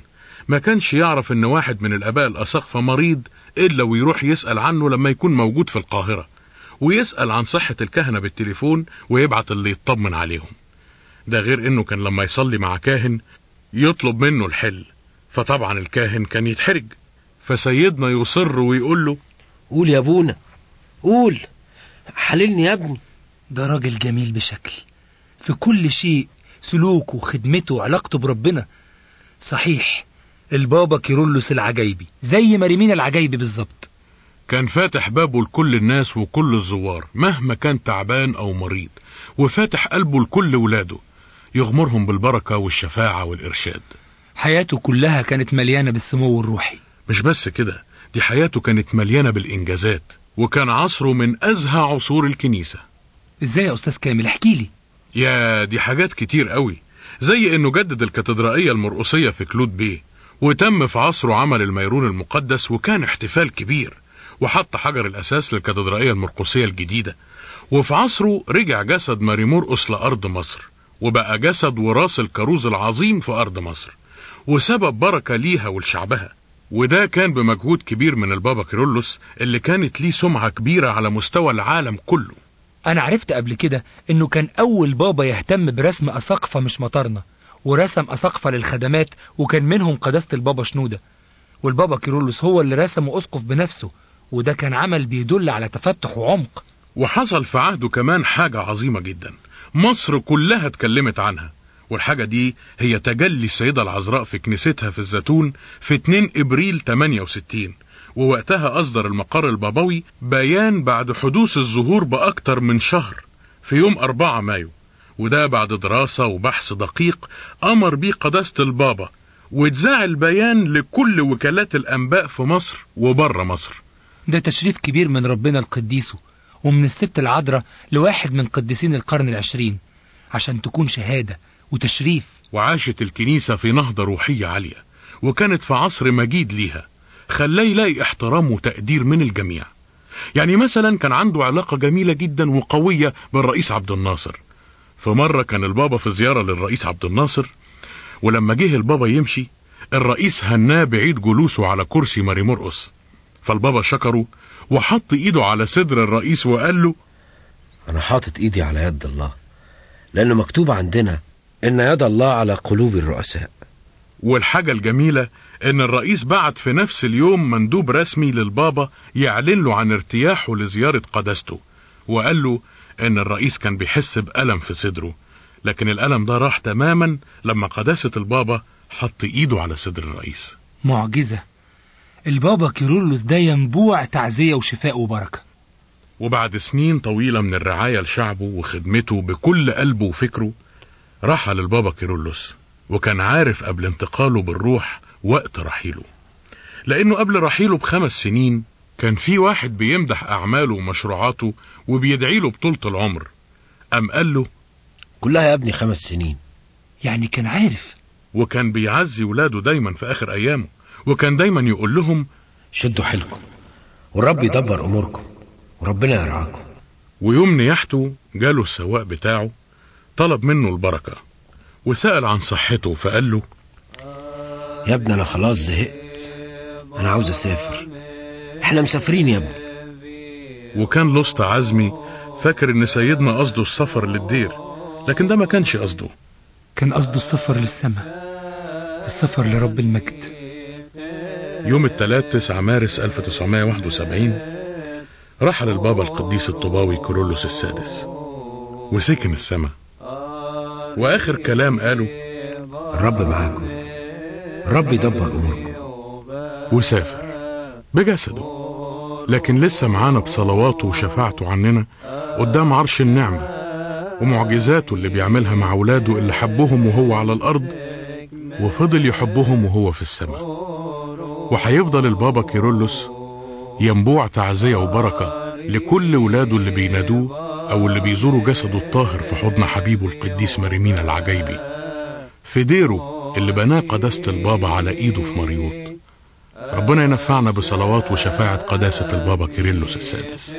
ما كانش يعرف إن واحد من الآباء الأساقفة مريض إلا ويروح يسأل عنه لما يكون موجود في القاهرة. ويسأل عن صحة الكهنة بالتليفون ويبعت اللي يطمن عليهم. ده غير إنه كان لما يصلي مع كاهن يطلب منه الحل. فطبعا الكاهن كان يتحرج. فسيدنا يصر ويقول له قول يا أبونا قول حللني يا ابني. ده راجل جميل بشكل. في كل شيء سلوكه وخدمته وعلاقته بربنا. صحيح البابا كيرلس العجايبي زي مريمين العجايبي بالظبط. كان فاتح بابه لكل الناس وكل الزوار مهما كان تعبان أو مريض وفاتح قلبه لكل ولاده يغمرهم بالبركة والشفاعة والإرشاد. حياته كلها كانت مليانة بالسمو الروحي. مش بس كده دي حياته كانت مليانة بالإنجازات وكان عصره من أزهى عصور الكنيسة. إزاي يا أستاذ كامل؟ احكي لي. يا، دي حاجات كتير قوي زي إنه جدد الكاتدرائية المرقسية في كلود بيه وتم في عصره عمل الميرون المقدس وكان احتفال كبير. وحط حجر الأساس للكاتدرائية المرقسية الجديدة. وفي عصره رجع جسد مار مرقس لأرض مصر وبقى جسد وراس الكاروز العظيم في أرض مصر وسبب بركة ليها ولشعبها. وده كان بمجهود كبير من البابا كيرلس اللي كانت ليه سمعة كبيرة على مستوى العالم كله. أنا عرفت قبل كده إنه كان أول بابا يهتم برسم أساقفة مش مطارنة ورسم أساقفة للخدمات وكان منهم قداسة البابا شنودة. والبابا كيرلس هو اللي رسمه أسقف بنفسه. وده كان عمل بيدل على تفتح وعمق. وحصل في عهده كمان حاجة عظيمة جدا. مصر كلها اتكلمت عنها. والحاجة دي هي تجلي السيدة العذراء في كنيستها في الزيتون في 2 إبريل 68 ووقتها أصدر المقر البابوي بيان بعد حدوث الظهور بأكتر من شهر في يوم 4 مايو. وده بعد دراسة وبحث دقيق أمر بيه قداسة البابا واتذاع البيان لكل وكالات الأنباء في مصر وبره مصر. ده تشريف كبير من ربنا لقديسه ومن الست العذراء لواحد من قديسين القرن العشرين عشان تكون شهادة وتشريف. وعاشت الكنيسة في نهضة روحية عالية وكانت في عصر مجيد ليها خلاه يلاقي احترام وتقدير من الجميع. يعني مثلا كان عنده علاقة جميلة جدا وقوية بالرئيس عبد الناصر. في مرة كان البابا في زيارة للرئيس عبد الناصر ولما جه البابا يمشي الرئيس هناه بعيد جلوسه على كرسي ماري مرقص. فالبابا شكره وحط إيده على صدر الرئيس وقال له أنا حاطط إيدي على يد الله لأنه مكتوب عندنا إن يد الله على قلوب الرؤساء. والحاجة الجميلة إن الرئيس بعت في نفس اليوم مندوب رسمي للبابا يعلن له عن ارتياحه لزيارة قداسته وقال له إن الرئيس كان بيحس بألم في صدره لكن الألم ده راح تماما لما قداسة البابا حط إيده على صدر الرئيس. معجزة. البابا كيرلس ده ينبوع تعزية وشفاء وبركة. وبعد سنين طويلة من الرعاية لشعبه وخدمته بكل قلبه وفكره رحل البابا كيرلس وكان عارف قبل انتقاله بالروح وقت رحيله. لأنه قبل رحيله بخمس سنين كان في واحد بيمدح أعماله ومشروعاته وبيدعي له بطولة العمر. أم قال له كلها يا ابني خمس سنين. يعني كان عارف. وكان بيعزي ولاده دايما في آخر أيامه. وكان دايما يقول لهم شدوا حيلكم والرب يدبر أموركم وربنا يرعاكم. ويوم نياحته جاله السواق بتاعه طلب منه البركة وسأل عن صحته فقال له يا ابني أنا خلاص زهقت أنا عاوز أسافر. إحنا مسافرين يا ابني. وكان لسط عزمي فاكر إن سيدنا قصده السفر للدير لكن ده ما كانش قصده. كان قصده السفر للسماء السفر لرب المجد. يوم الثلاث 9 مارس 1971 رحل البابا القديس الطباوي كيرلس السادس وسكن السماء. وآخر كلام قاله الرب معاكم. الرب يدبر أموركم. وسافر بجسده. لكن لسه معانا بصلواته وشفاعته عننا قدام عرش النعمة ومعجزاته اللي بيعملها مع ولاده اللي حبهم وهو على الأرض وفضل يحبهم وهو في السماء. وهيفضل البابا كيرولوس ينبوع تعزية وبركة لكل ولاده اللي بينادوه أو اللي بيزوروا جسده الطاهر في حضن حبيبه القديس مريمين العجيبي في ديره اللي بناه قداسة البابا على إيده في مريوط ربنا ينفعنا بصلوات وشفاعة قداسة البابا كيرلس السادس.